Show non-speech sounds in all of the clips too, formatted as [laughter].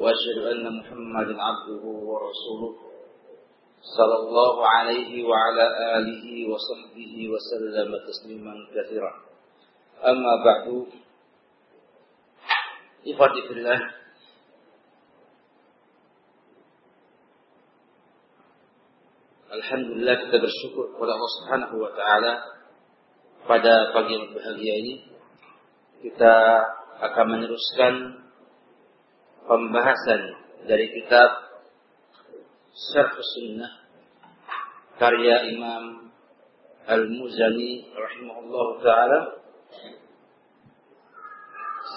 وأشهد أن محمدا عبده ورسوله صلى الله عليه وعلى آله وصحبه وسلم تسليما كثيرا. أما بعد إخوتي الله الحمد لله kita bersyukur kepada سبحانه وتعالى wa taala pada pagi yang berbahagia ini. Kita akan meneruskan pembahasan dari kitab Syarh Sunnah karya Imam Al-Muzani rahimahullah taala.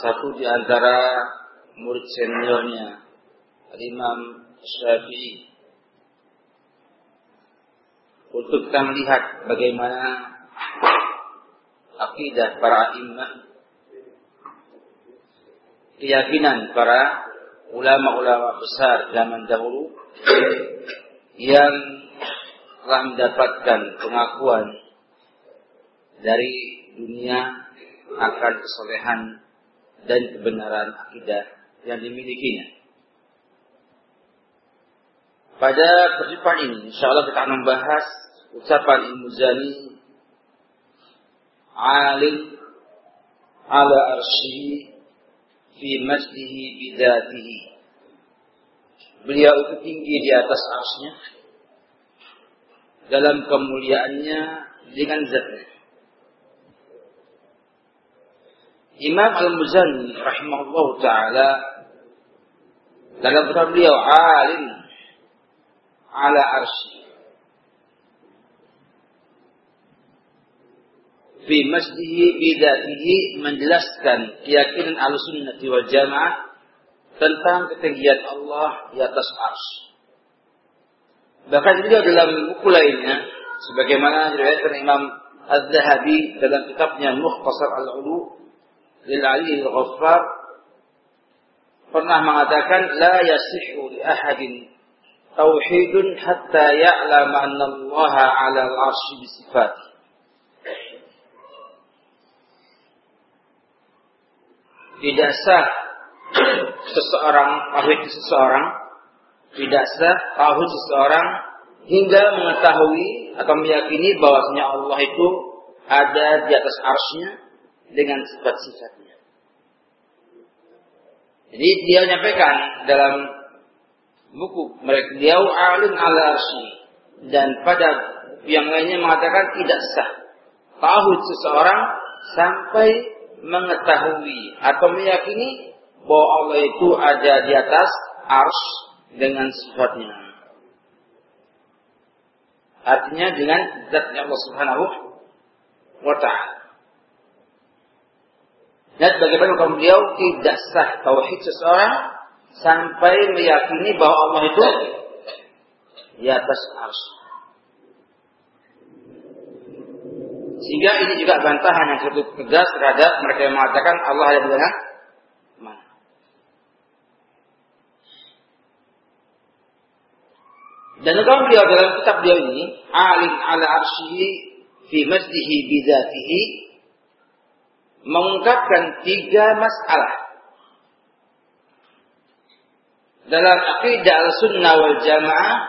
Satu di antara murid seniornya Imam Syafi'i. Untuk kita melihat bagaimana akidah para imam keyakinan para ulama-ulama besar zaman dahulu yang telah mendapatkan pengakuan dari dunia akan kesolehan dan kebenaran akidah yang dimilikinya. Pada perjumpaan ini, insya Allah kita akan membahas ucapan Ibnu Zani alim ala arsyihi fi masjihi bidatihi beliau itu tinggi di atas arsnya dalam kemuliaannya dengan zatnya. Imam Al-Muzani rahimahullah taala dalam kitab beliau alim ala arsy fi masjihi bidatihi menjelaskan keyakinan al-sunnah wal jamaah tentang ketinggian Allah di atas ars. Bahkan juga dalam buku lainnya, sebagaimana diriwayatkan Imam Az-Zahabi dalam kitabnya Mukhtasar Al-Ulu lil Ali Al-Ghaffar pernah mengatakan la yasihu li ahadin tauhidun hatta ya'lama anna Allah 'ala al-'arsy bi sifatihi tidak sah [clears throat] seseorang tauhid seseorang tidak sah tauhid seseorang hingga mengetahui atau meyakini bahwasanya Allah itu ada di atas arsnya dengan sifat-sifatnya. Jadi dia menyampaikan dalam buku mereka dia alim ala arsy dan pada yang lainnya mengatakan tidak sah tauhid seseorang sampai mengetahui atau meyakini bahwa Allah itu ada di atas ars dengan sifatnya. Artinya dengan zatnya Allah Subhanahu wa taala. Dan bagaimana kalau beliau tidak sah tauhid seseorang sampai meyakini bahwa Allah itu di atas ars. Sehingga ini juga bantahan yang cukup tegas terhadap mereka yang mengatakan Allah ada di mana? Dan kalau beliau dalam kitab beliau ini, alim ala arsyihi fi masjihi bidatihi, mengungkapkan tiga masalah. Dalam akidah al-sunnah wal jamaah,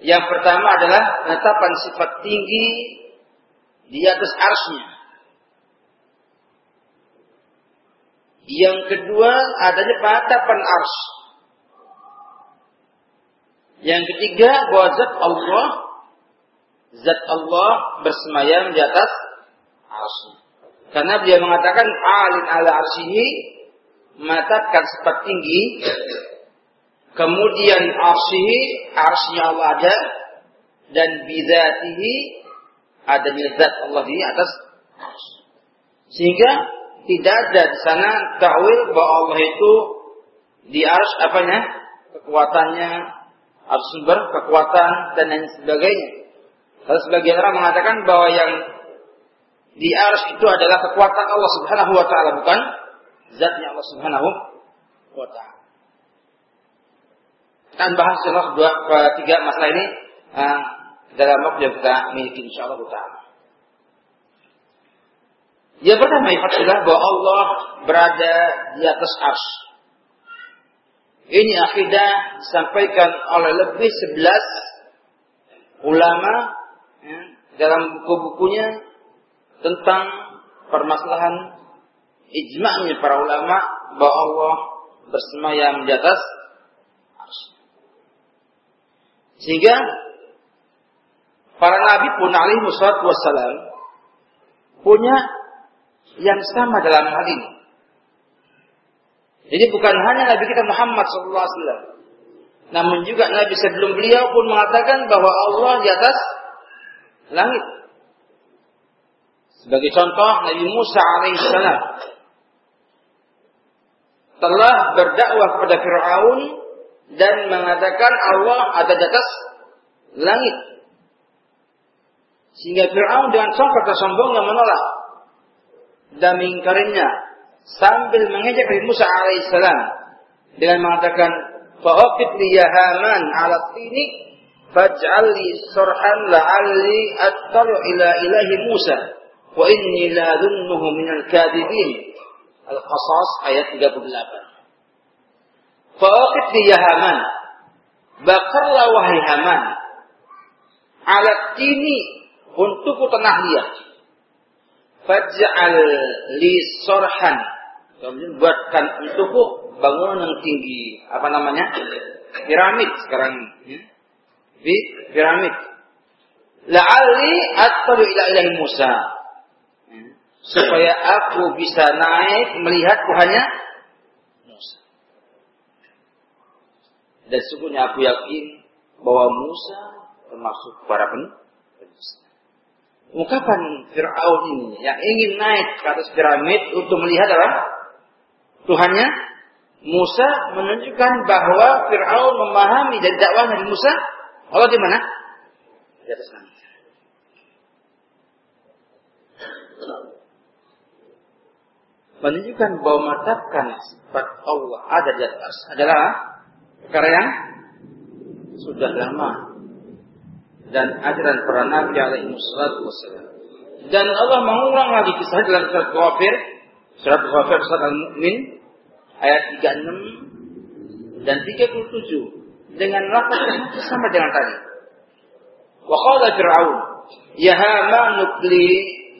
yang pertama adalah penetapan sifat tinggi di atas arsnya. Yang kedua adanya penetapan ars. Yang ketiga bahwa zat Allah zat Allah bersemayam di atas arsnya. Karena dia mengatakan alin ala arsihi menetapkan sifat tinggi kemudian arsihi arsnya Allah ada dan bidatihi adanya zat Allah di atas sehingga tidak ada di sana takwil bahwa Allah itu di ars apanya kekuatannya, atau sumber kekuatan dan lain sebagainya. Kalau sebagian orang mengatakan bahwa yang di ars itu adalah kekuatan Allah Subhanahu wa taala bukan zatnya Allah Subhanahu wa taala. Kita bahas dua tiga masalah ini uh, dalam waktu yang kita miliki insyaallah taala. Yang pertama bahwa Allah berada di atas ars. Ini akidah disampaikan oleh lebih sebelas ulama ya, dalam buku-bukunya tentang permasalahan ijma'nya para ulama bahwa Allah bersemayam di atas ars. Sehingga para nabi pun alaihi wassalam punya yang sama dalam hal ini. Jadi bukan hanya Nabi kita Muhammad SAW. Namun juga Nabi sebelum beliau pun mengatakan bahwa Allah di atas langit. Sebagai contoh Nabi Musa alaihissalam telah berdakwah kepada Fir'aun dan mengatakan Allah ada di atas langit. Sehingga Fir'aun dengan sombong sombongnya menolak dan mengingkarinya. Sambil mengejek Nabi Musa alaihissalam dengan mengatakan fa'aqid li ya Haman ala tini faj'al li surhan la'alli attalu ila ilahi Musa wa inni la dhunnuhu minal kadibin Al-Qasas ayat 38 Fa'aqid li ya Haman bakarlah wahai Haman ala tini untukku tanah liat Faj'al li sorhan. Kemudian buatkan untukku bangunan yang tinggi. Apa namanya? Piramid sekarang. Ya. Piramid. La'alli attadu ila Musa. Ya. Supaya aku bisa naik melihat Tuhannya Musa. Dan sungguhnya aku yakin bahwa Musa termasuk para penuh ungkapan Fir'aun ini yang ingin naik ke atas piramid untuk melihat apa? Tuhannya Musa menunjukkan bahwa Fir'aun memahami dari dakwah Nabi Musa Allah di mana? Di atas langit. Menunjukkan bahwa menetapkan sifat Allah ada di atas adalah perkara yang sudah lama dan ajaran para nabi alaihi wassalam. Dan Allah mengulang lagi kisah dalam surat Ghafir, surat Ghafir surat Al-Mu'min ayat 36 dan 37 dengan lafaz yang sama dengan tadi. Wa qala Fir'aun, "Ya Haman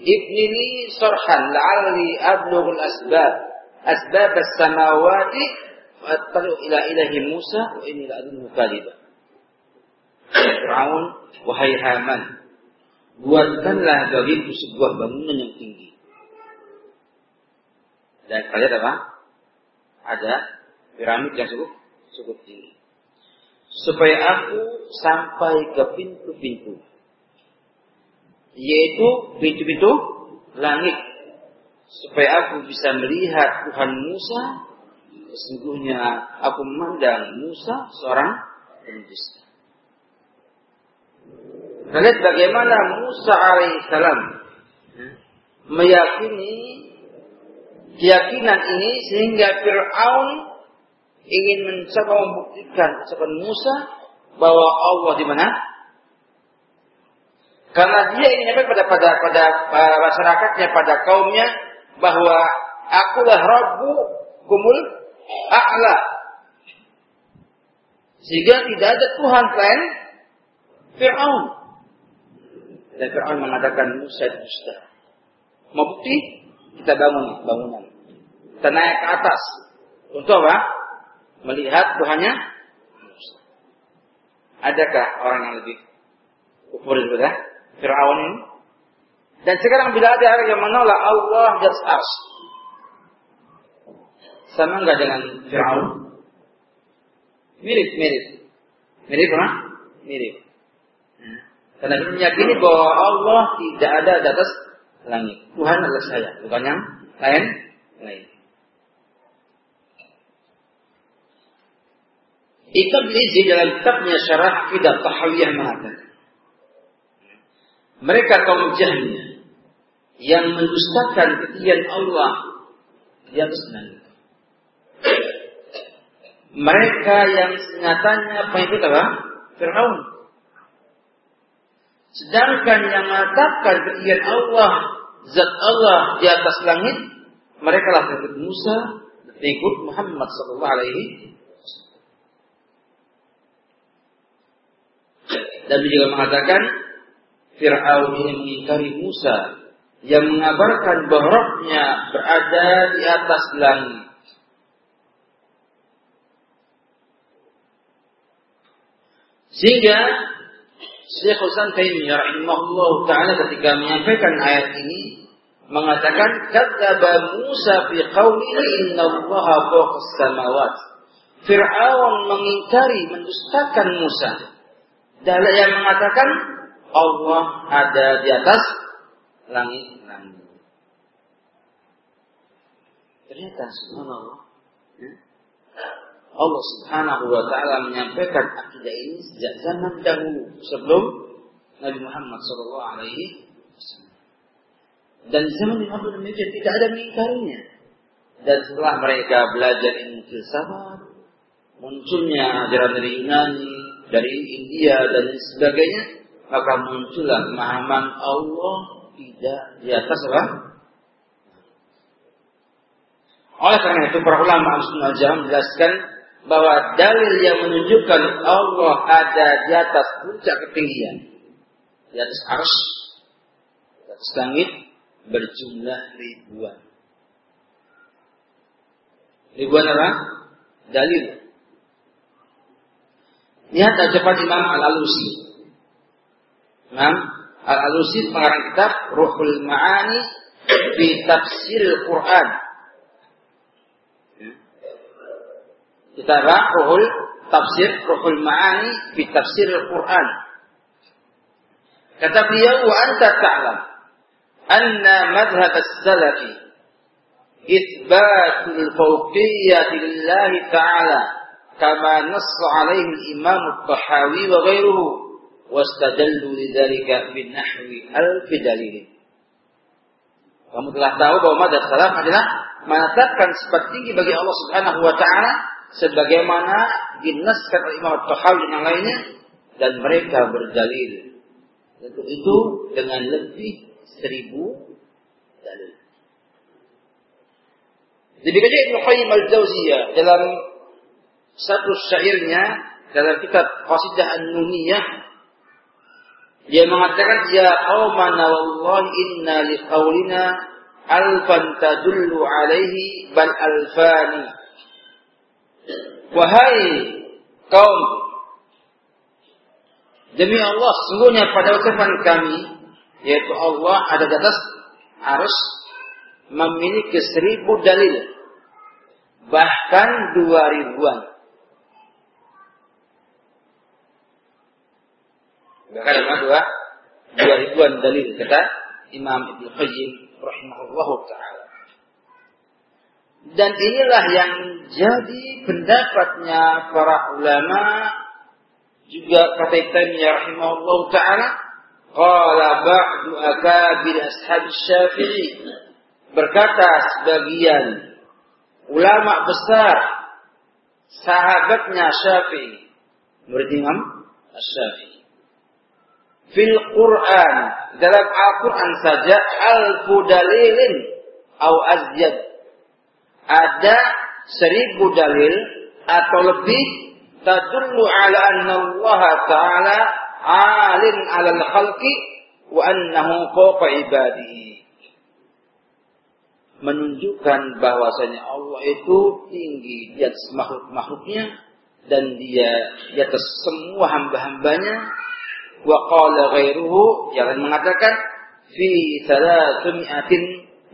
ibni li sarhan la'alli ablugh al-asbab asbab as-samawati wa attalu ila ilahi Musa wa inni la'adunhu kaliba." Fir'aun, wahai Haman, buatkanlah bagiku sebuah bangunan yang tinggi. Dan kalian apa? Ada piramid yang cukup cukup tinggi. Supaya aku sampai ke pintu-pintu. Yaitu pintu-pintu langit. Supaya aku bisa melihat Tuhan Musa. Sesungguhnya aku memandang Musa seorang pendusta. Kita lihat bagaimana Musa alaihissalam meyakini keyakinan ini sehingga Fir'aun ingin mencoba membuktikan kepada Musa bahwa Allah di mana? Karena dia ingin nyampe pada pada pada, masyarakatnya, pada kaumnya bahwa akulah Rabbu kumul a'la. Sehingga tidak ada Tuhan selain Fir'aun. Dan Fir'aun mengatakan Musa dusta. Mau bukti? Kita bangun bangunan. Kita naik ke atas. Untuk apa? Melihat Tuhannya. Adakah orang yang lebih kufur daripada Fir'aun ini? Dan sekarang bila ada orang yang menolak Allah di atas Sama enggak dengan Fir'aun? Mirip, mirip. Mirip apa? Mirip. Karena kita meyakini bahwa Allah tidak ada di atas langit. Tuhan adalah saya, bukan yang lain lain. Ibn Izi dalam kitabnya Syarah Akidah Tahawiyah mengatakan, mereka kaum jahilnya yang mendustakan ketinggian Allah di atas langit. Mereka yang nyatanya pengikut apa? Fir'aun. Sedangkan yang mengatakan ketinggian Allah, zat Allah di atas langit, mereka lah pengikut Musa, pengikut Muhammad sallallahu alaihi Dan juga mengatakan Fir'aun ini mengingkari Musa yang mengabarkan bahwa rohnya berada di atas langit. Sehingga Syekh Hasan Taimiyah rahimahullah taala ketika menyampaikan ayat ini mengatakan kadzaba Musa fi qaulihi innallaha fawqas samawat. Fir'aun mengingkari, mendustakan Musa. Dan yang mengatakan Allah ada di atas langit-langit. Ternyata subhanallah. Ya. Allah subhanahu wa ta'ala menyampaikan akidah ini sejak zaman dahulu. Sebelum Nabi Muhammad sallallahu alaihi wasallam. Dan zaman Nabi Muhammad tidak ada mengingkarinya. Dan setelah mereka belajar ilmu filsafat, munculnya ajaran dari Yunani, dari India dan sebagainya, maka muncullah pemahaman Allah tidak di atas apa? Oleh karena itu para ulama al-sunnah menjelaskan bahwa dalil yang menunjukkan Allah ada di atas puncak ketinggian, di atas ars, di atas langit berjumlah ribuan. Ribuan apa? Dalil. Lihat cepat Imam Al-Alusi. Imam Al-Alusi pengarang kitab Ruhul Ma'ani di Tafsir Al-Quran. Kitab Ruhul Tafsir Ruhul Ma'ani di Tafsir Al-Quran. Kata beliau, "Wa anta ta'lam anna madhhab as-salafi ithbatul fawqiyyati lillahi ta'ala kama nassa alaihi al-imam al-Tahawi wa ghairuhu wastadallu lidzalika bin nahwi al-fidalil." Kamu telah tahu bahwa madhab salaf adalah menetapkan sifat tinggi bagi Allah Subhanahu wa taala sebagaimana dinaskan oleh Imam Tahawi dan yang lainnya dan mereka berdalil untuk itu dengan lebih seribu dalil. Demikian Ibnu Qayyim al-Jauziyah dalam satu syairnya dalam kitab Qasidah An-Nuniyah dia mengatakan ya qaumana wallahi inna liqaulina alfan tadullu alaihi bal alfani Wahai kaum Demi Allah, sungguhnya pada ucapan kami, yaitu Allah ada di atas arus memiliki seribu dalil, bahkan dua ribuan. Bahkan ada dua, dua ribuan dalil kata Imam Ibnu Qayyim rahimahullah taala. Dan inilah yang jadi pendapatnya para ulama juga kata Ibnu rahimahullah taala. Qala ba'du akabir ashab Syafi'i. Berkata sebagian ulama besar sahabatnya Syafi'i. Murid Imam Syafi'i. Fil Quran dalam Al-Quran saja alfu dalilin au azyad ada seribu dalil atau lebih tadullu ala anna Allah Ta'ala alin ala khalqi wa annahu fawqa ibadihi. Menunjukkan bahwasanya Allah itu tinggi di atas makhluk-makhluknya dan dia di atas semua hamba-hambanya. Wa qala ghairuhu yang mengatakan fi salatumi'atin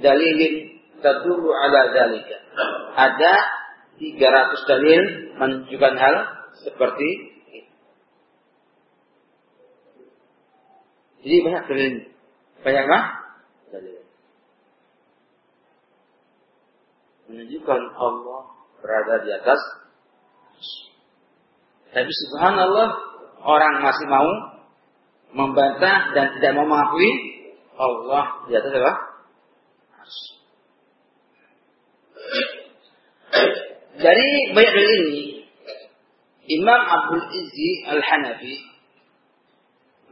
dalilin tadulu ala dalika. Ada 300 dalil menunjukkan hal seperti itu. Jadi banyak dalil. Banyak apa? Dalil. Menunjukkan Allah berada di atas Tapi subhanallah orang masih mau membantah dan tidak mau mengakui Allah di atas apa? Dari banyak dari ini, Imam Abdul Izzi Al-Hanafi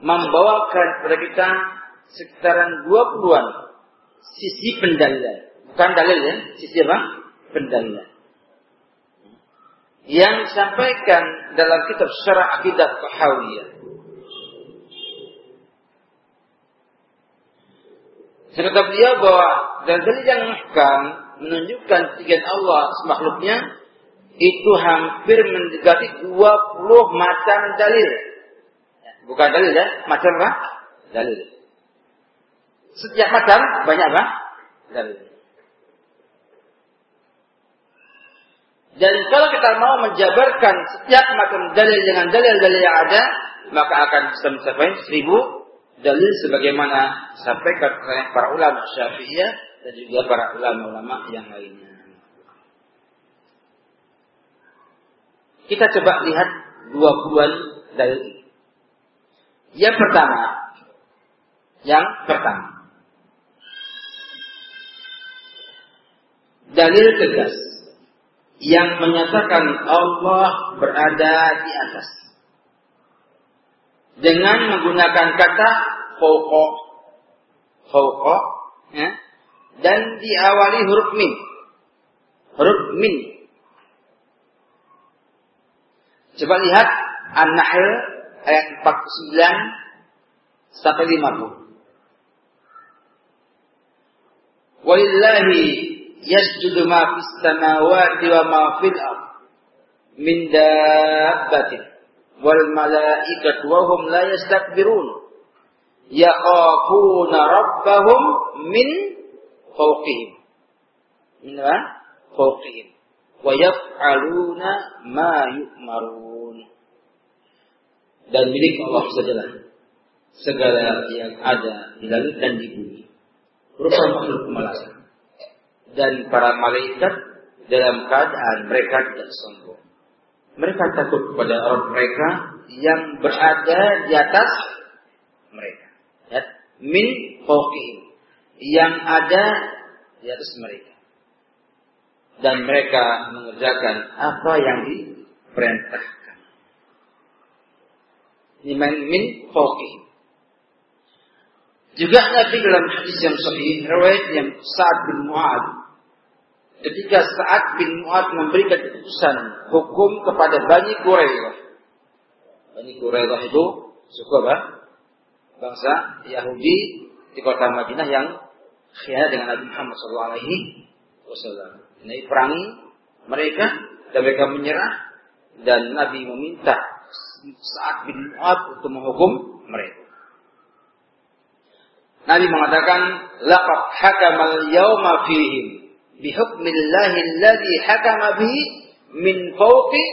membawakan kepada kita sekitaran 20-an sisi pendalilan. Bukan dalil ya, sisi apa? Pendalilan. Yang disampaikan dalam kitab Syarah Akidah Tahawiyah. Serta beliau bahwa dalil yang muhkam menunjukkan tiga Allah makhluknya itu hampir mendekati 20 macam dalil. Bukan dalil ya, macam apa? Dalil. Setiap macam banyak apa? Dalil. Dan kalau kita mau menjabarkan setiap macam dalil dengan dalil-dalil yang ada, maka akan bisa mencapai seribu dalil sebagaimana sampaikan oleh para ulama Syafi'iyah dan juga para ulama-ulama yang lainnya. Kita coba lihat dua puluhan dalil ini. Yang pertama, yang pertama, dalil tegas yang menyatakan Allah berada di atas dengan menggunakan kata fauqa fauqa ya, dan diawali huruf min. Huruf min. Coba lihat An-Nahl ayat 49 sampai 50 Walillahi yasjudu ma fis samawati wa ma fil ard min dabbatin wal malaikatu wa hum la yastakbirun. Yakhafuna rabbahum min fawqihim min fawqihim wa yaf'aluna ma yu'marun dan milik Allah sajalah segala yang ada di langit dan di bumi berupa makhluk pemalasan dan para malaikat dalam keadaan mereka tidak sombong. Mereka takut kepada orang mereka yang berada di atas mereka. Ya. Min fauqihim. Yang ada di atas mereka. Dan mereka mengerjakan apa yang diperintahkan. Min, min fauqihim. Juga Nabi dalam hadis yang sahih, riwayat yang Sa'ad bin Mu'ad ketika saat bin Mu'ad memberikan keputusan hukum kepada Bani Quraidah. Bani Quraidah itu suku apa? Bangsa Yahudi di kota Madinah yang khianat dengan Nabi Muhammad SAW. Ini perangi mereka dan mereka menyerah dan Nabi meminta saat bin Mu'ad untuk menghukum mereka. Nabi mengatakan, "Laqad hakamal yawma fihim bihukmillahi alladhi hakama bihi min fawqi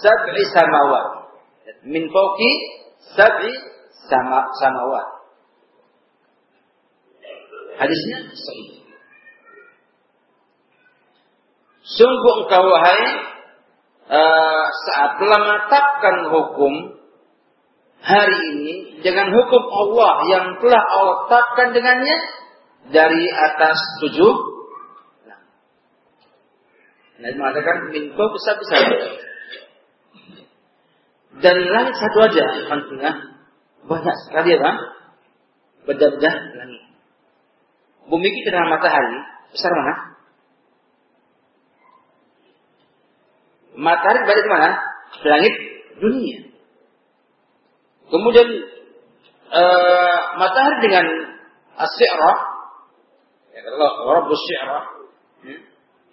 sab'i samawat. Min fawqi sab'i sama samawat. Hadisnya sahih. Sungguh engkau wahai uh, saat telah menetapkan hukum hari ini dengan hukum Allah yang telah Allah tetapkan dengannya dari atas tujuh Nabi mengatakan minko besar besar. Dan langit satu aja, Alhamdulillah. Banyak sekali ya, Bang. Bedah-bedah langit. Bumi kita dengan matahari, besar mana? Matahari berada di mana? Langit dunia. Kemudian uh, matahari dengan as-si'rah, ya, kalau Rabbus si'rah, hmm,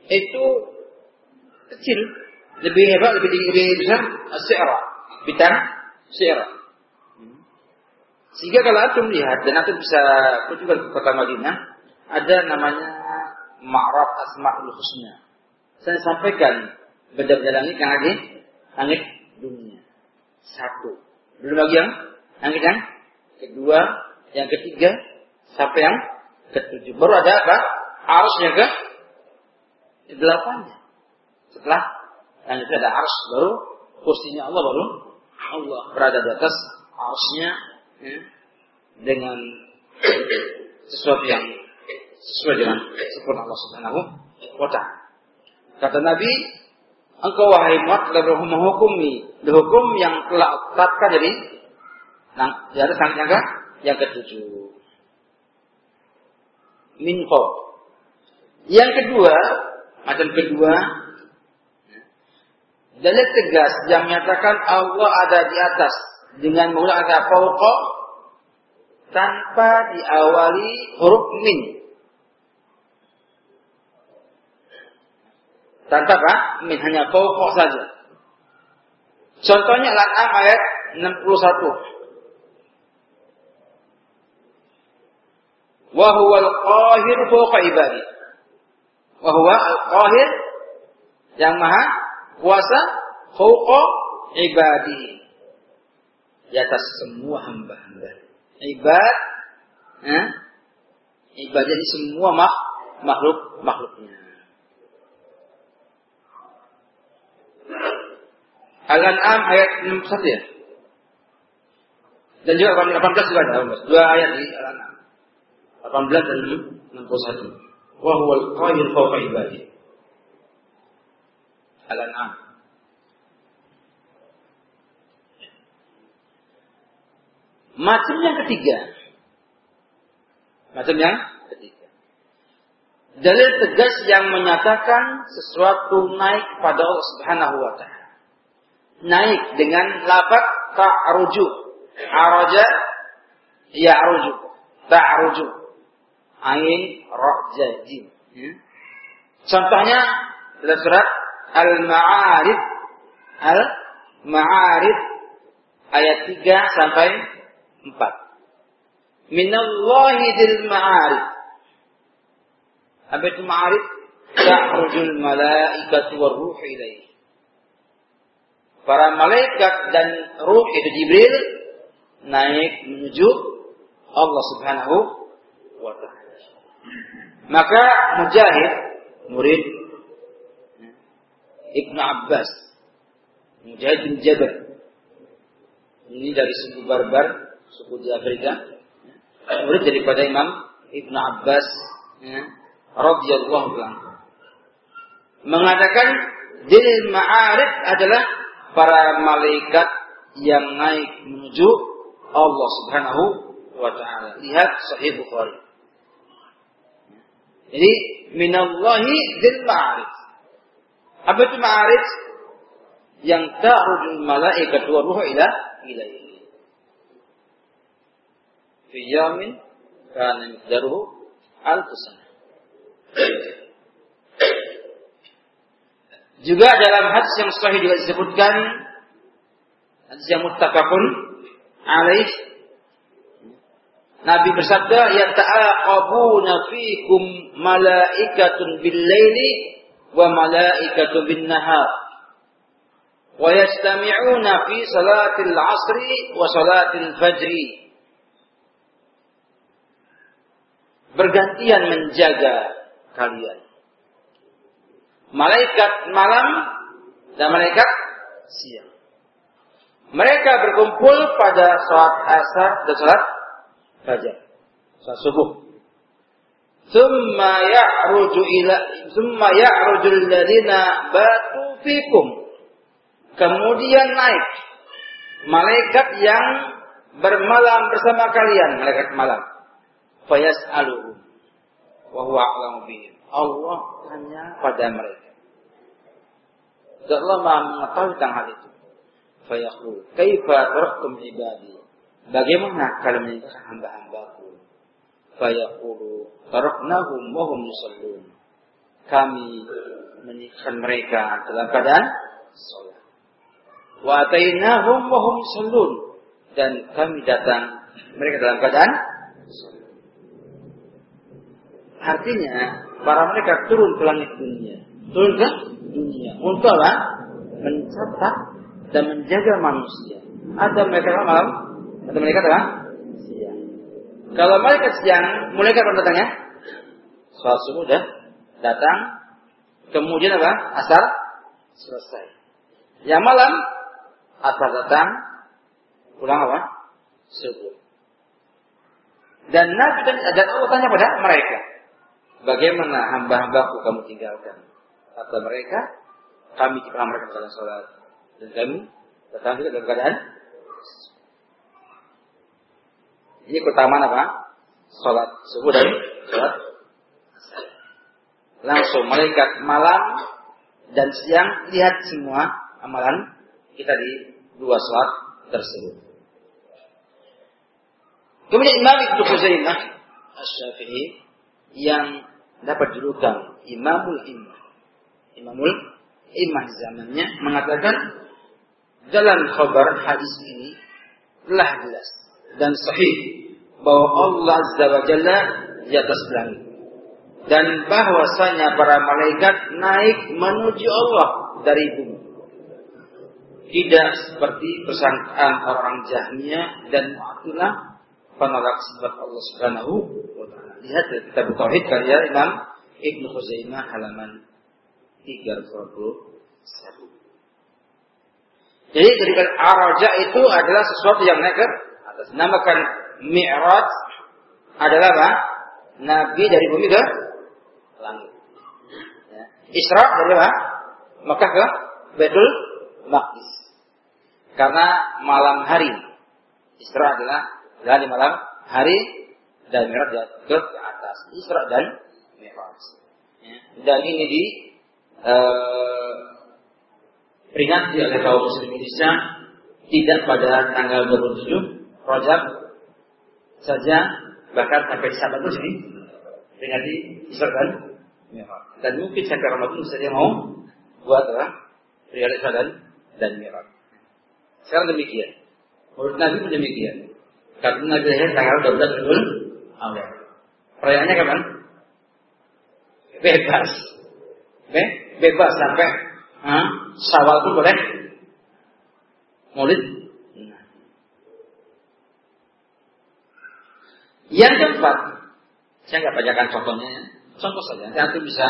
itu kecil, lebih hebat, lebih tinggi, lebih besar, Asyara, bintang Asyara. Sehingga kalau antum lihat dan antum bisa kunjungan ke kota Madinah, ada namanya Ma'raf Asmaul Husna. Saya sampaikan benda-benda langit yang lagi langit dunia. Satu. Belum lagi yang langit yang kedua, yang ketiga, sampai yang ketujuh. Baru ada apa? Arusnya ke delapannya. Setelah itu ada ars baru kursinya Allah baru Allah berada di atas arsnya ya, dengan sesuatu yang sesuai dengan sempurna Allah Subhanahu wa taala. Kata Nabi, engkau wahai Muhammad telah menghukumi hukum yang telah tetapkan jadi nah, di atas yang yang ketujuh. Minko. Yang kedua, macam kedua, dalil tegas yang menyatakan Allah ada di atas dengan menggunakan kata tanpa diawali huruf min. Tanpa apa? Min hanya pokok saja. Contohnya Al-An'am ayat 61. Wa huwal qahir fawqa ibadi. Wa huwa al-qahir yang maha kuasa fawqa ibadi. Di atas semua hamba-hamba. Ibad eh? Ibad jadi semua mak makhluk makhluknya. Al-An'am ayat 61 ya. Dan juga 18 juga ada. Dua ayat di Al-An'am. 18 dan 61. Wa huwal qahir fawqa ibadi. Al-An'am. Macam yang ketiga. Macam yang ketiga. Dalil tegas yang menyatakan sesuatu naik pada Allah Subhanahu wa taala. Naik dengan lafaz ta'ruju. Araja ya'ruju. Ta'ruju ain ra jadi. Ya. Contohnya dalam surat Al-Ma'arif Al-Ma'arif ayat 3 sampai 4. Minallahi dil ma'arif. Apa itu ma'arif? Ta'rujul malaikatu war ruh ilaih. Para malaikat dan ruh itu Jibril naik menuju Allah Subhanahu wa taala. Maka Mujahid, murid Ibnu Abbas, Mujahid bin Jabal, ini dari suku Barbar, suku di Afrika, murid daripada Imam Ibnu Abbas, ya, radhiyallahu anhu. Mengatakan dalil ma'arif adalah para malaikat yang naik menuju Allah Subhanahu wa taala. Lihat Sahih Bukhari. Jadi minallahi dzil ma'arif. Apa itu ma'arif? Yang ta'rujul malaikat wa ruh ila ilaihi. Fi yamin kana miqdaruhu alf Juga dalam hadis yang sahih juga disebutkan hadis yang muttafaqun alaih Nabi bersabda, "Ya ta'aqabuna fikum malaikatun bil-laili wa malaikatun bin-nahar." Wa yastami'una fi salatil 'asri wa salatil fajri. Bergantian menjaga kalian. Malaikat malam dan malaikat siang. Mereka berkumpul pada saat asar dan salat fajar. Saat subuh. Thumma ya'ruju ila thumma ya'ruju alladziina batu fikum. Kemudian naik malaikat yang bermalam bersama kalian, malaikat malam. Fayas'aluhum wa huwa a'lamu bihim. Allah tanya pada mereka. Dan Allah Maha mengetahui tentang hal itu. Fayaqul, "Kaifa taraktum ibadi?" Bagaimana kalian meninggalkan hamba-hambaku? Fayaqulu taraknahum wa hum. Kami meninggalkan mereka dalam keadaan salat. Wa atainahum wa hum. Dan kami datang mereka dalam keadaan salat. Artinya, para mereka turun ke langit dunia. Turun ke dunia. Untuk apa? Mencatat dan menjaga manusia. Ada mereka malam atau mereka adalah siang. Kalau mereka siang, mulai kapan datangnya? Sholat subuh sudah datang. Kemudian apa? Asar selesai. Yang malam asar datang, pulang apa? Subuh. Dan Nabi dan Allah tanya pada mereka, bagaimana hamba-hambaku kamu tinggalkan? Kata mereka, kami jika mereka dalam sholat dan kami datang juga dalam keadaan ini keutamaan apa? Sholat subuh dan sholat langsung malaikat malam dan siang lihat semua amalan kita di dua sholat tersebut. Kemudian Imam Ibnu Khuzaimah Asy-Syafi'i yang dapat julukan Imamul Imam. Imamul Imam zamannya mengatakan dalam khabar hadis ini telah jelas dan sahih bahwa Allah Azza wa Jalla di atas langit dan bahwasanya para malaikat naik menuju Allah dari bumi. Tidak seperti persangkaan orang Jahmiyah dan Mu'tazilah penolak sifat Allah Subhanahu. Lihat dari kitab Tauhid karya Imam Ibnu Khuzaimah halaman 31. Jadi dari araja itu adalah sesuatu yang naik ke atas. Namakan Mi'raj adalah apa? Nabi dari bumi ke langit. Ya. Isra dari apa? Maka ke Betul Maqdis. Karena malam hari. Isra adalah dari malam hari dan Mi'raj ke atas. Isra dan Mi'raj. Ya. Dan ini di uh, peringati oleh kaum muslim Indonesia tidak pada tanggal 27 Rajab saja bahkan sampai Sabat itu sini peringati Isra dan Mi'raj. Dan mungkin sampai Ramadan saja mau buat apa? Peringati Isra dan dan Mi'raj. Sekarang demikian. Menurut Nabi demikian. Karena Nabi tanggal 12 Rabiul Awal. Perayaannya kapan? Bebas. Be bebas sampai ha? Sawal pun boleh. Maulid. Yang keempat, saya nggak bacakan contohnya ya. Contoh saja, nanti bisa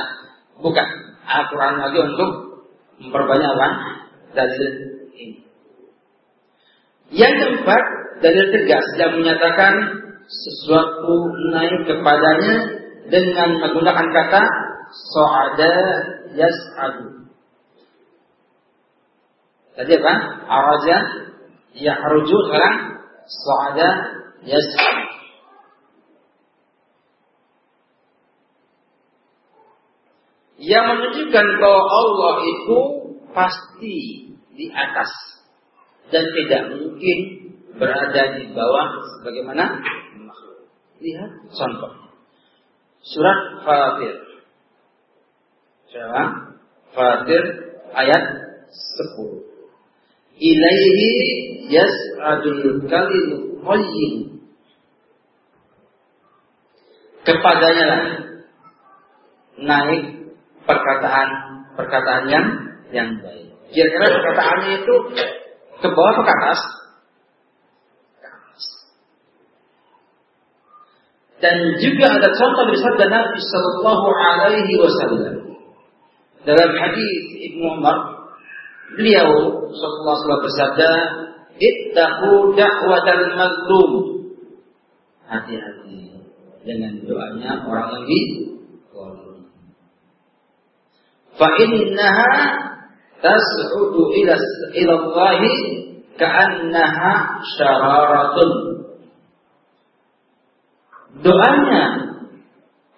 buka aturan lagi untuk memperbanyak apa? Dalil ini. Yang keempat, dalil tegas yang menyatakan sesuatu naik kepadanya dengan menggunakan kata so'ada yas'adu. Tadi apa? Araja yahruju sekarang so'ada yas'adu. Yang menunjukkan bahwa Allah itu pasti di atas dan tidak mungkin berada di bawah sebagaimana makhluk. Lihat contoh. Surat Fatir. Surat Fatir ayat 10. Ilaihi yas'adul kalim qayyim. Kepadanya lah naik perkataan perkataan yang yang baik. Kira-kira perkataannya itu ke bawah atau ke atas? Dan juga ada contoh dari sabda Nabi Sallallahu Alaihi Wasallam dalam hadis Ibnu Umar, beliau Sallallahu Alaihi Wasallam bersabda, "Ittaqu da'watal mazlum." Hati-hati dengan doanya orang yang di Fa innaha tas'udu ila ila Allah ka'annaha syararatun. Doanya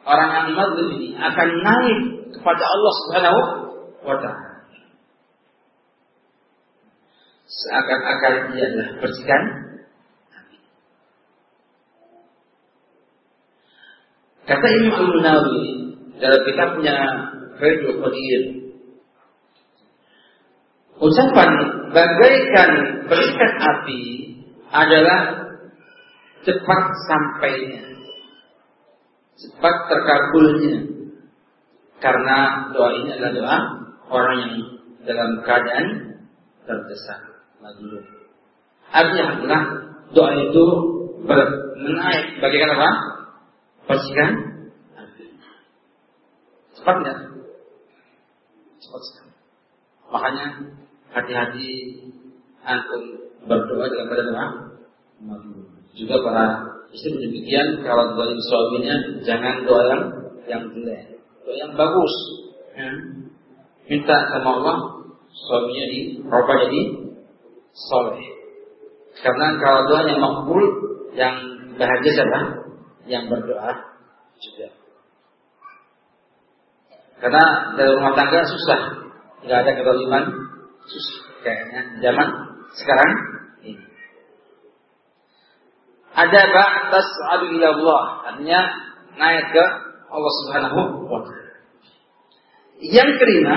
orang yang mazlum ini akan naik kepada Allah Subhanahu wa taala. Seakan-akan dia adalah percikan Kata Imam Al-Munawi dalam kitabnya Faidul Qadir Ucapan bagaikan berikat api adalah cepat sampainya, cepat terkabulnya. Karena doa ini adalah doa orang yang dalam keadaan terdesak, mazlum. Artinya adalah doa itu menaik bagaikan apa? Percikan. Cepat nggak? Cepat sekali. Makanya hati-hati antum berdoa dengan pada doa juga para istri demikian kalau dari suaminya jangan doa yang yang jelek. Doa yang bagus. Ya. minta sama Allah suaminya di roba jadi soleh. Karena kalau doanya makbul yang bahagia siapa? Yang berdoa juga. Karena dalam rumah tangga susah. Nggak ada kedoliman susah. Kayaknya zaman sekarang ini ada ba'tas adu ila Allah? Artinya naik ke Allah Subhanahu wa taala. Yang kelima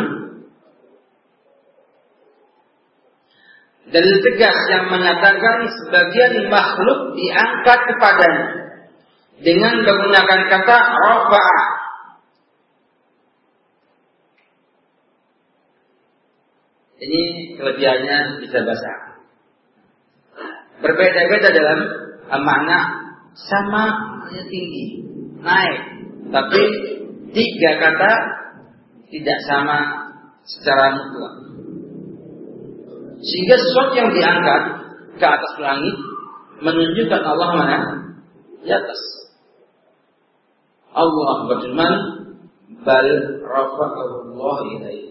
dalil tegas yang menyatakan sebagian makhluk diangkat kepadanya dengan menggunakan kata rafa'a. Ini kelebihannya bisa bahasa. Berbeda-beda dalam makna sama tinggi, naik. Tapi tiga kata tidak sama secara mutlak. Sehingga sesuatu yang diangkat ke atas langit menunjukkan Allah mana? Di atas. Allah berfirman, "Bal rafa'ahu ilaihi."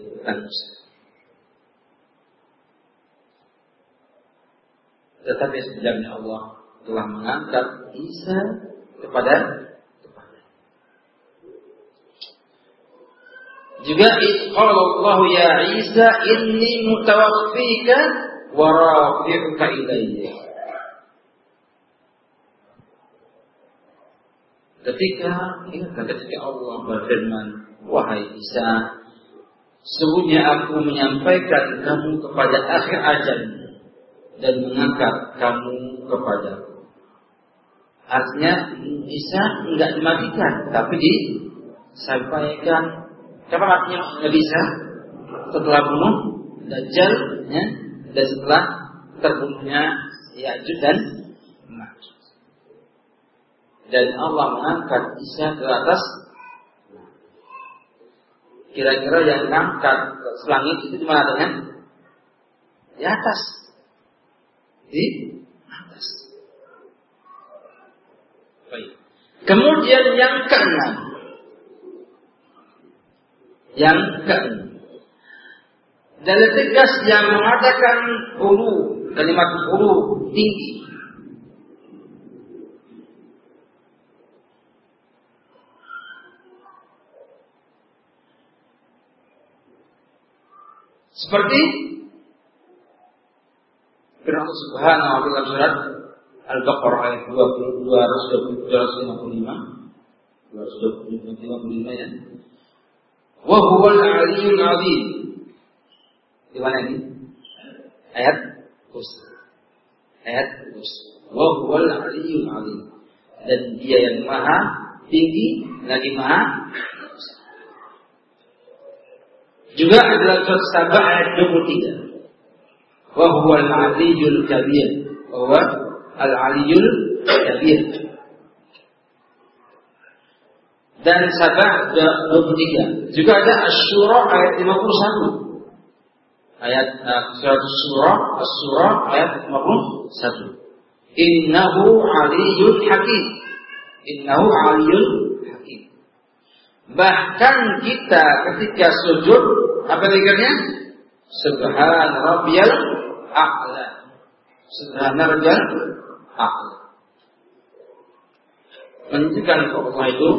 Tetapi sebenarnya Allah telah mengangkat Isa kepada Juga Allah ya Isa inni mutawaffika wa rafi'uka. Ketika ketika Allah berfirman, wahai Isa, sesungguhnya aku menyampaikan kamu kepada akhir ajalmu dan mengangkat kamu kepadaku. Artinya bisa enggak dimatikan, tapi disampaikan. Siapa artinya nggak bisa? Setelah bunuh Dajjal, ya, dan setelah terbunuhnya Ya'juj dan. Dan Allah mengangkat Isa ke atas Kira-kira yang mengangkat ke langit itu di mana dengan? Di atas di atas. Baik. Kemudian yang keenam. Yang keenam. Dalil tegas yang mengatakan ulu, kalimat ulu tinggi. Seperti Firman Subhanahu wa taala surat Al-Baqarah ayat 255 255 ya. Wa huwal aliyyul azim. Di mana ini? Ayat kus. Ayat kus. Wa huwal aliyyul azim. Dan dia yang maha tinggi lagi maha juga adalah surat Sabah ayat 23 wa huwa al-aliyyul kabir wa huwa al-aliyyul kabir. Dan Sabah 23 juga ada Asyura ayat 51 ayat uh, surat surah ayat 51 innahu aliyyul hakim. Innahu aliyyul hakim. Bahkan kita ketika sujud apa pikirnya subhan rabbiyal a'la. Sederhana dan a'la. Menunjukkan Allah itu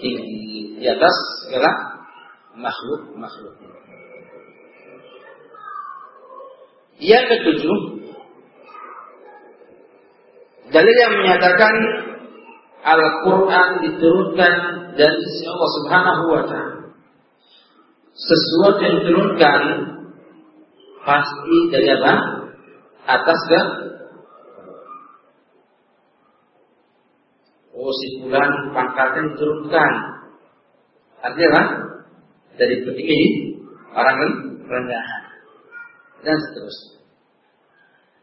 tinggi di atas segala makhluk-makhluk. Yang ketujuh, dalil yang menyatakan Al-Quran diturunkan dari sisi Allah Subhanahu wa Ta'ala. Sesuatu yang diturunkan pasti dari apa? Atas ke Oh si bulan pangkatnya diturunkan. Artinya apa? Dari ketika ini orang rendahan dan seterusnya.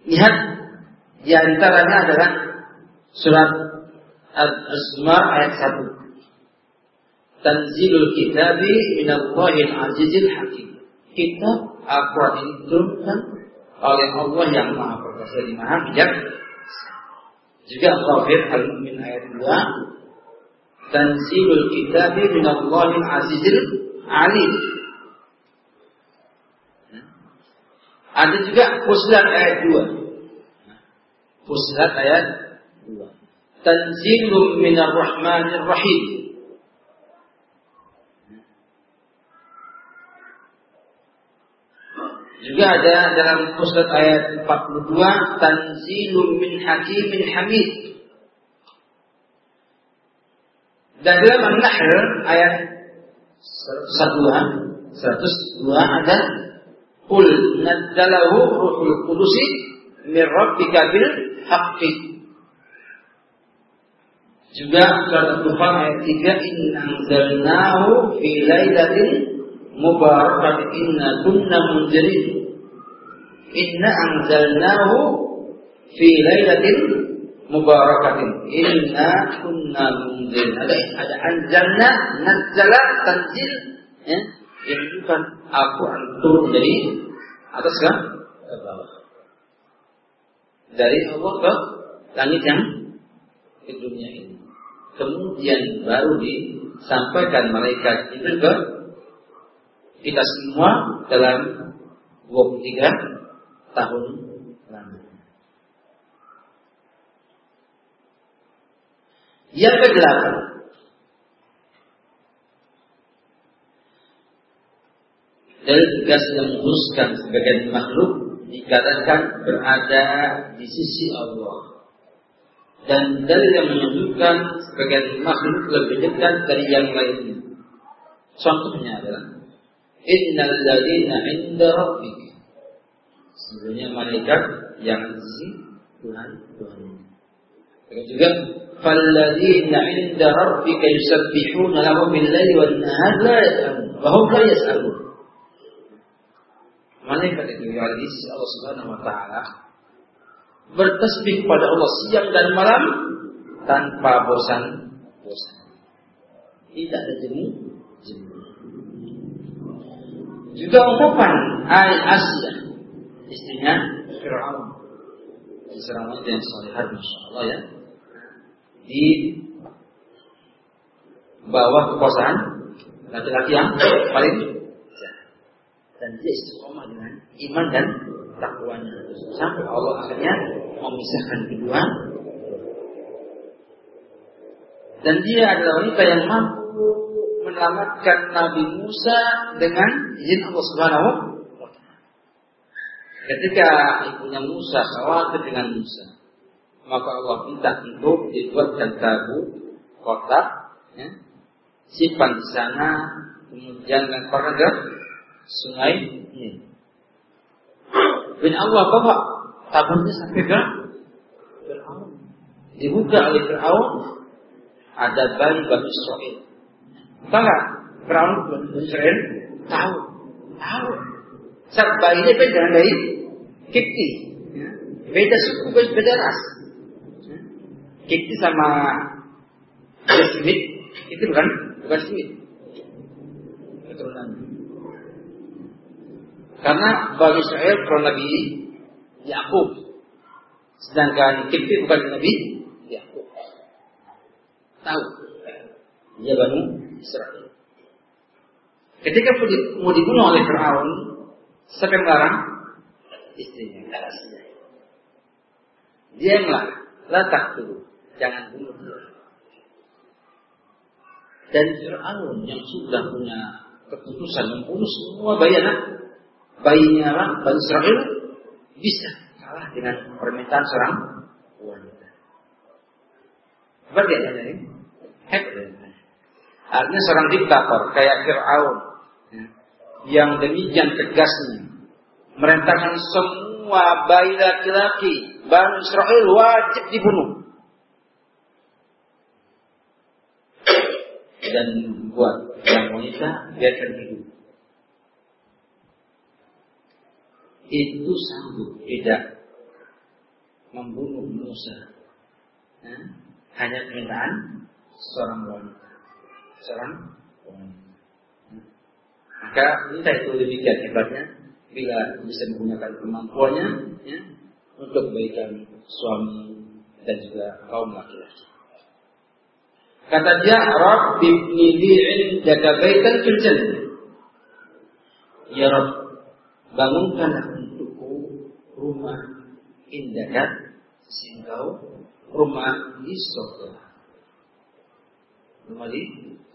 Lihat di antaranya adalah surat Al-Zumar ayat 1. Tanzilul kitabi minallahil azizil hakim. Kitab Al-Quran ini diturunkan oleh Allah yang Maha Perkasa di Maha Bijak. Juga Ghafir Al-Mu'min ayat 2 Tanzilul kitabi minallahil azizil alim. Ada juga Fusilat ayat 2. Fusilat ayat 2. Tanzilum minar rahmanir rahim. Juga ada dalam Fusilat ayat 42 Tanzilum min hakimin hamid. Dan dalam An-Nahl ayat 102 102 ada Qul nazzalahu ruhul qudusi min rabbika bil haqqi. Juga surat Dukhan ayat 3 inna anzalnahu fi lailatin mubarakatin inna kunna munzirin. Inna anzalnahu fi lailatin mubarakatin inna kunna munzirin. Ada ada anzalna, nazzala, tanzil ya yang bukan aku turun dari atas ke bawah. Dari Allah ke langit yang ke dunia ini. Kemudian baru disampaikan malaikat itu ke kita semua dalam 23 tahun lamanya. Yang kedelapan, dan tegas yang menguruskan sebagian makhluk dikatakan berada di sisi Allah. Dan dalil yang menunjukkan sebagian makhluk lebih dekat dari yang lainnya. Contohnya adalah Innal ladina inda rabbik. Sebenarnya malaikat yang sisi Tuhan Tuhan. Dan juga falladzina inda rabbika yusabbihuna lahu bil laili wan nahar la yas'alun wa hum la yas'alun malaikat itu sisi Allah Subhanahu wa taala bertasbih pada Allah siang dan malam tanpa bosan bosan. Tidak ada jemu. Juga ungkapan Ai Asia istrinya Fir'aun. Seorang wanita yang salihah Masya Allah ya. Di bawah kekuasaan laki-laki yang paling dan dia istiqomah dengan iman dan takwanya sampai Allah akhirnya memisahkan kedua dan dia adalah wanita yang mampu menyelamatkan Nabi Musa dengan izin Allah Subhanahu Ketika ibunya Musa khawatir dengan Musa, maka Allah minta untuk dibuatkan tabu kotak, ya, simpan di sana, kemudian dengan paragraf sungai ini. Dan Allah bawa tabunnya sampai ke Fir'aun. Dibuka oleh Fir'aun ada bayi Bani Israel. Tahu nggak? Bani Israel tahu, tahu. Saat bayinya beda bayi Kipti. Beda suku, beda ras. Kipti sama Smith itu bukan bukan Smith. Keturunan karena bagi Israel pro Nabi Yakub. Sedangkan Kipti bukan Nabi Yakub. Tahu. Dia Banu Israel. Ketika mau dibunuh oleh Fir'aun, siapa yang melarang? Istrinya. Dia yang melarang. Dulu. Jangan bunuh dia. Dan Fir'aun yang sudah punya keputusan membunuh semua bayi anak bayinya lah, Bani Israel bisa kalah dengan permintaan seorang wanita. Bagaimana ini? Hebat. Artinya seorang diktator kayak Fir'aun ya, yang demikian tegasnya merintahkan semua bayi laki-laki Bani Israel wajib dibunuh. Dan buat yang wanita biarkan hidup. itu sanggup tidak membunuh Musa. Hanya permintaan seorang wanita. Seorang maka minta itu demikian hebatnya bila bisa menggunakan kemampuannya ya, untuk kebaikan suami dan juga kaum laki-laki. Kata dia, Rabbi ibni jaga baitan fil Ya Rabb, bangunkanlah untukku rumah indah? Sehingga rumah di surga.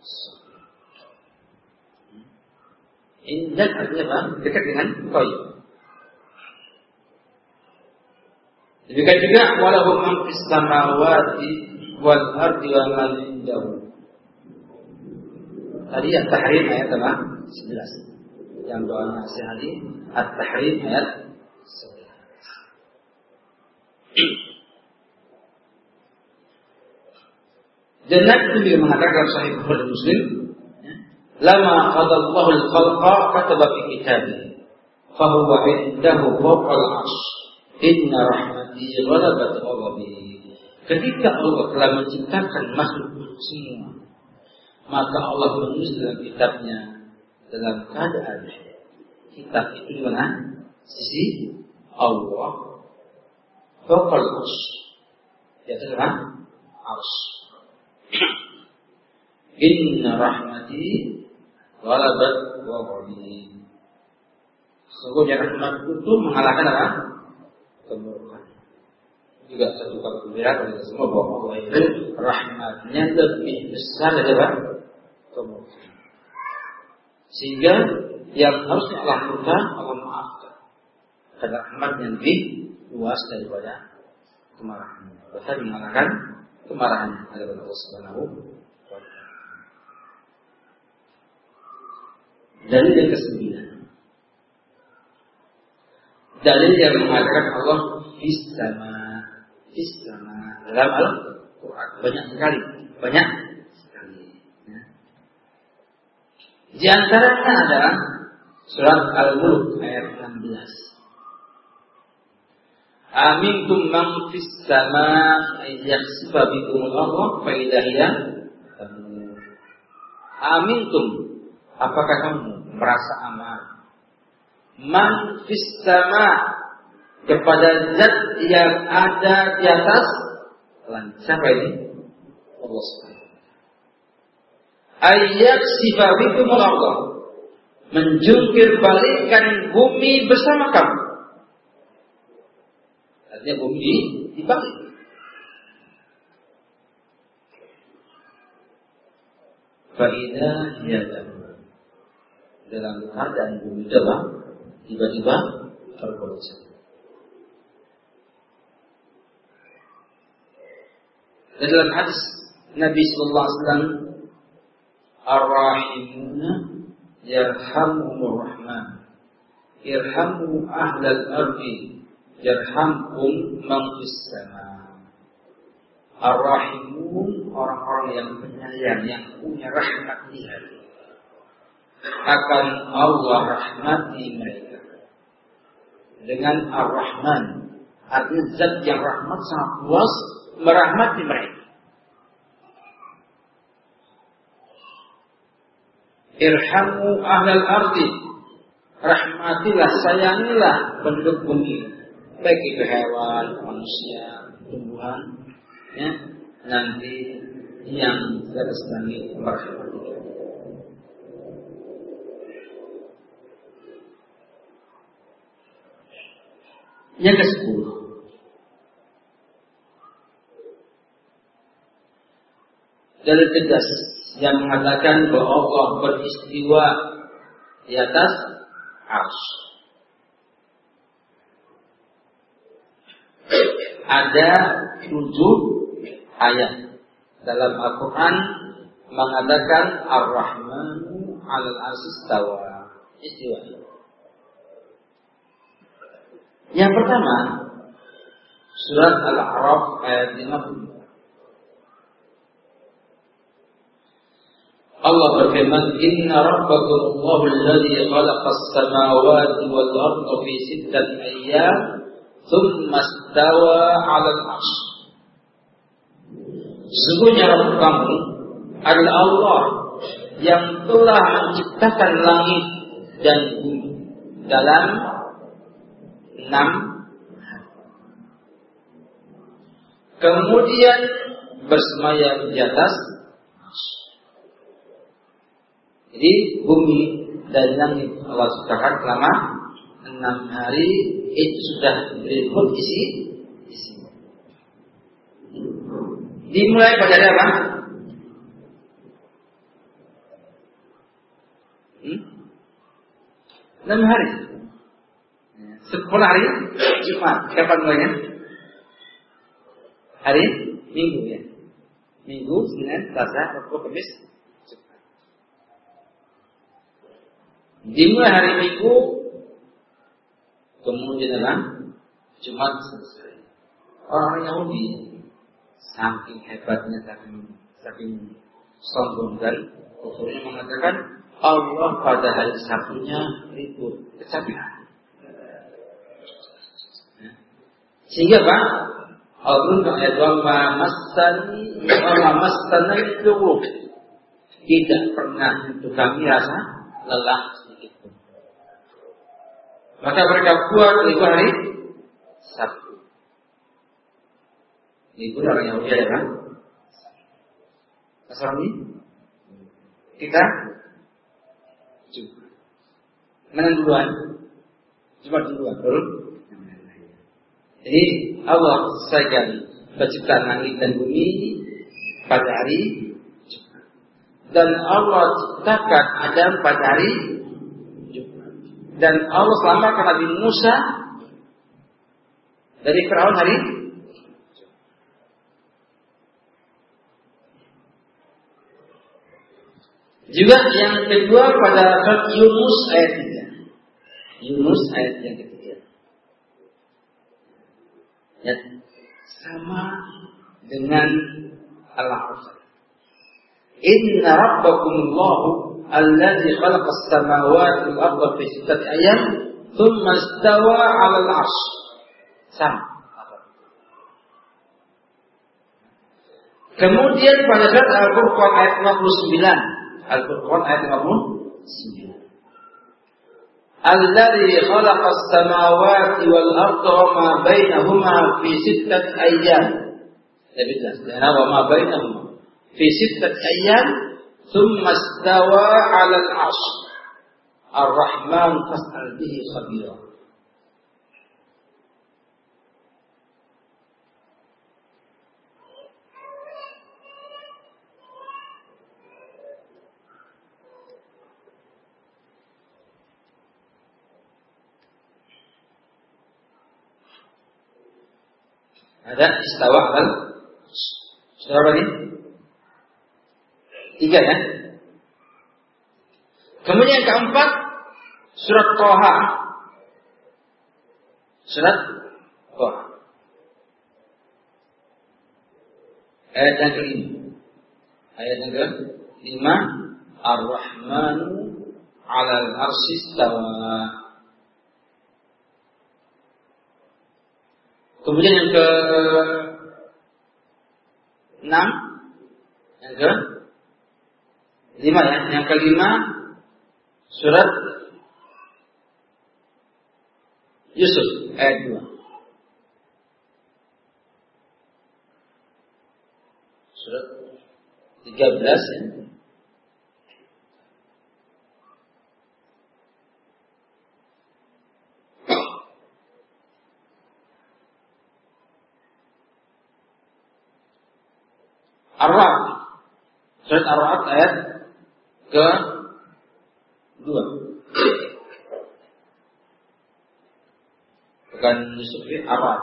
Surga. Indah artinya apa? Dekat dengan toy. Demikian juga walau man fis samawati wal ardi wa man indahu. Tadi at-tahrim ayat apa? 11. Yang doanya sehari at-tahrim ayat 11. Dan Nabi mengatakan sahih Bukhari Muslim, lama qadallahu al-khalqa kataba fi kitabih, fahuwa indahu fawqa al-'arsy. Inna rahmati ghalabat ghadabi. Ketika Allah telah menciptakan makhluk semua, maka Allah menulis dalam kitabnya dalam keadaan kitab itu di mana? Sisi Allah. Fawqal ars. Di atas apa? Inna rahmati ghalabat ghadabi. Sungguhnya rahmat itu mengalahkan apa? Keburukan. Juga satu kabar kita semua bahwa Allah itu rahmatnya lebih besar daripada keburukan. Sehingga yang harusnya Allah murka, Allah maafkan. Karena rahmatnya lebih luas daripada kemarahannya. Bahkan mengalahkan kemarahan daripada Allah Subhanahu Dalil yang kesembilan. Dalil yang mengatakan Allah fistama, fistama dalam Al-Quran banyak sekali, banyak sekali. Ya. Di antaranya adalah surat Al-Mulk ayat 16. Amintum man fis sama yakhsifa bikum Allah fa idza Amintum apakah kamu merasa aman. Man fis sama kepada zat yang ada di atas langit. Siapa ini? Allah Subhanahu Ayat sifabikum Allah menjungkir balikan bumi bersama kamu. Artinya bumi dibalik. Faidah ya dalam keadaan bumi terbang tiba-tiba tergoncang. Dan dalam hadis Nabi Sallallahu Alaihi Wasallam Ar-Rahimuna Yarhamumur Rahman Irhamu ahlal ardi Yarhamkum man sama. Ar-Rahimun orang-orang yang penyayang yang punya rahmat di hati. Akan Allah rahmati mereka. Dengan Ar-Rahman artinya zat yang rahmat sangat luas merahmati mereka. Irhamu ahlal ardi. Rahmatilah sayangilah penduduk bumi baik itu hewan manusia tumbuhan ya nanti yang di atas langit merahmati Yang ke sepuluh. Dari tegas yang mengatakan bahwa Allah beristiwa di atas ars. Ada tujuh ayat dalam Al-Quran mengatakan Ar-Rahmanu al-Aziz Tawa. Istiwa. Yang pertama, surat Al-A'raf ayat 50. Allah berfirman, "Inna rabbakum Allahu alladhi khalaqa as-samawati wal arda fi sittati ayyam, thumma istawa 'ala al-'arsy." Sesungguhnya Rabb kamu adalah Allah yang telah menciptakan langit dan bumi dalam enam Kemudian bersemayam di atas Jadi bumi dan langit Allah ciptakan selama enam hari itu sudah berikut isi. Dimulai pada apa? Hmm? Hari. Sepuluh hari Jumat. Kapan mulainya? Hari Minggu ya. Minggu, Senin, Selasa, Rabu, Kamis, Dimulai hari Minggu, kemudian adalah Jumat selesai. Orang Yahudi saking hebatnya, saking saking sombong dan kufurnya mengatakan Allah pada hari Sabtunya libur kecapean. Sehingga Pak Allah ayat wa masani itu tidak pernah untuk kami rasa lelah maka mereka buat libur hari Sabtu. Libur orang Yahudi adalah Nasrani. Kita Jumat. Mana duluan? Jumat duluan, betul? Jadi Allah selesaikan penciptaan langit dan bumi pada hari. Dan Allah ciptakan Adam pada hari dan Allah selamatkan Nabi Musa dari Firaun hari Juga yang kedua pada surat Yunus ayat 3. Yunus ayat yang ketiga. Ya, sama dengan Allah. Inna rabbakumullahu الذي خلق السماوات والأرض في ستة أيام ثم استوى على العرش. sama kemudian pada saat Al-Qur'an ayat 59 Al-Qur'an ayat 59 الذي خلق السماوات والأرض وما بينهما في ستة أيام lebih jelas. Karena ma bainahuma fi sittati ayyam. ثم استوى على العرش. الرحمن فاسأل به خبيرا. هذا استوى على استوى Tiga ya. Kemudian yang keempat, surat Toha. Surat Toha. Ayat yang kelima. Ayat yang kelima. Ar-Rahmanu ala al-arsi stawa. Kemudian yang ke enam, yang ke Lima ya. Yang kelima surat Yusuf ayat dua. Surat tiga belas ya. Surat Ar-Ra'd ayat ke dua. Bukan Yusuf Arab.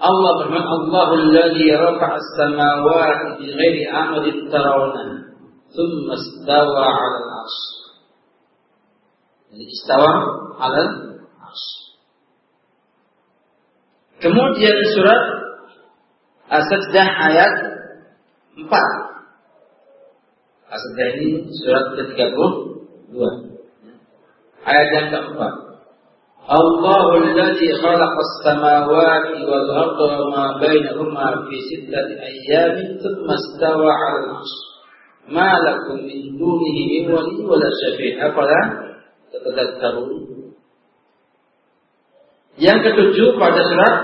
Allah berfirman Allahu alladhi rafa'a as-samawati bi ghairi amadin tarawna thumma istawa 'ala al-'arsy. Jadi istawa 'ala al-'arsy. Kemudian surat As-Sajdah ayat 4. As-Sajdah ini surat ke-32. Ayat yang keempat. الله الذي خلق السماوات والأرض وما بينهما في ستة أيام ثم استوى على العرش ما لكم من دونه من ولي ولا شفيع أفلا تتذكرون Yang ketujuh pada surat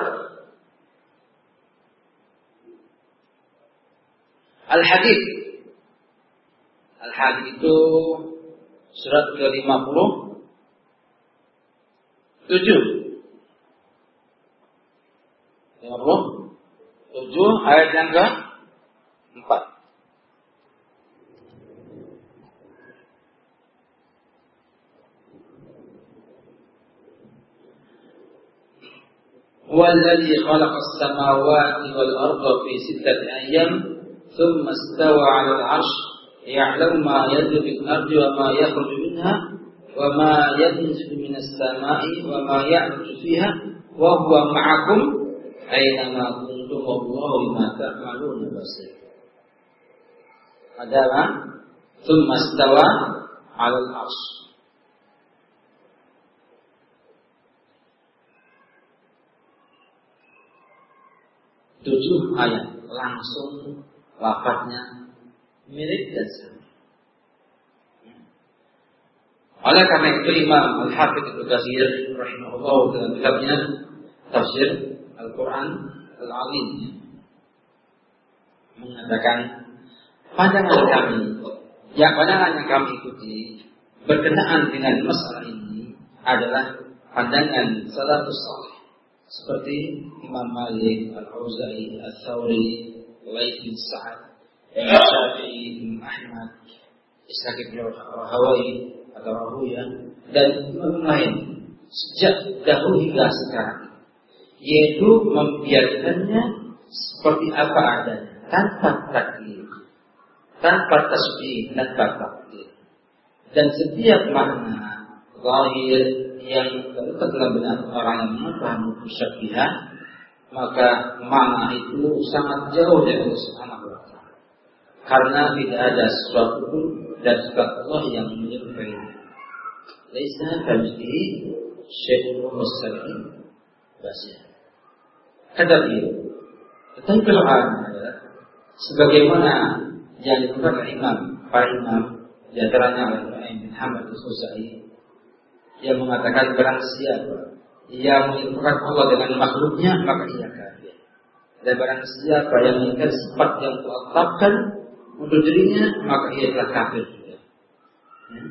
Al-Hadid. Al-Hadid itu surat ke-50. 7 50 7 ayat yang ke 4 هو الذي خلق السماوات والأرض في ستة أيام ثم استوى على العرش يعلم ما يلج في الأرض وما يخرج منها وما ينزل من السماء وما يعرج فيها وهو معكم أينما كنتم. والله بما تعملون بصير. هذا ثم استوى على العرش. Tujuh ayat langsung wafatnya mirip dan sama. Oleh karena itu Imam Al-Hafidh Ibnu Katsir rahimahullah dalam kitabnya Tafsir Al-Qur'an Al-Azim mengatakan pandangan kami yang pandangan yang kami ikuti berkenaan dengan masalah ini adalah pandangan salafus saleh seperti Imam Malik, Al-Auza'i, Al-Thawri, Laith bin Sa'ad, Imam Syafi'i, Imam Ahmad, Ishaq bin Rahawai atau Rahuya dan imam lain sejak dahulu hingga sekarang. Yaitu membiarkannya seperti apa adanya tanpa takdir tanpa tasbih tanpa takdir. Dan setiap makna lahir yang benak orang yang mengetahui musyabihah maka makna itu sangat jauh dari Allah Subhanahu. Karena tidak ada sesuatu pun dan sifat Allah yang menyerupainya. Laisa kamitslihi syai'un mustaqim basir. Kata beliau, tentang adalah sebagaimana yang dilakukan imam, para imam, di antaranya oleh bin Hamad al-Khuzai, yang mengatakan barang siapa yang menyerupakan Allah dengan makhluknya maka ia kafir. Dan barang siapa yang menginginkan sifat yang Allah untuk dirinya maka ia telah kafir juga. Ya.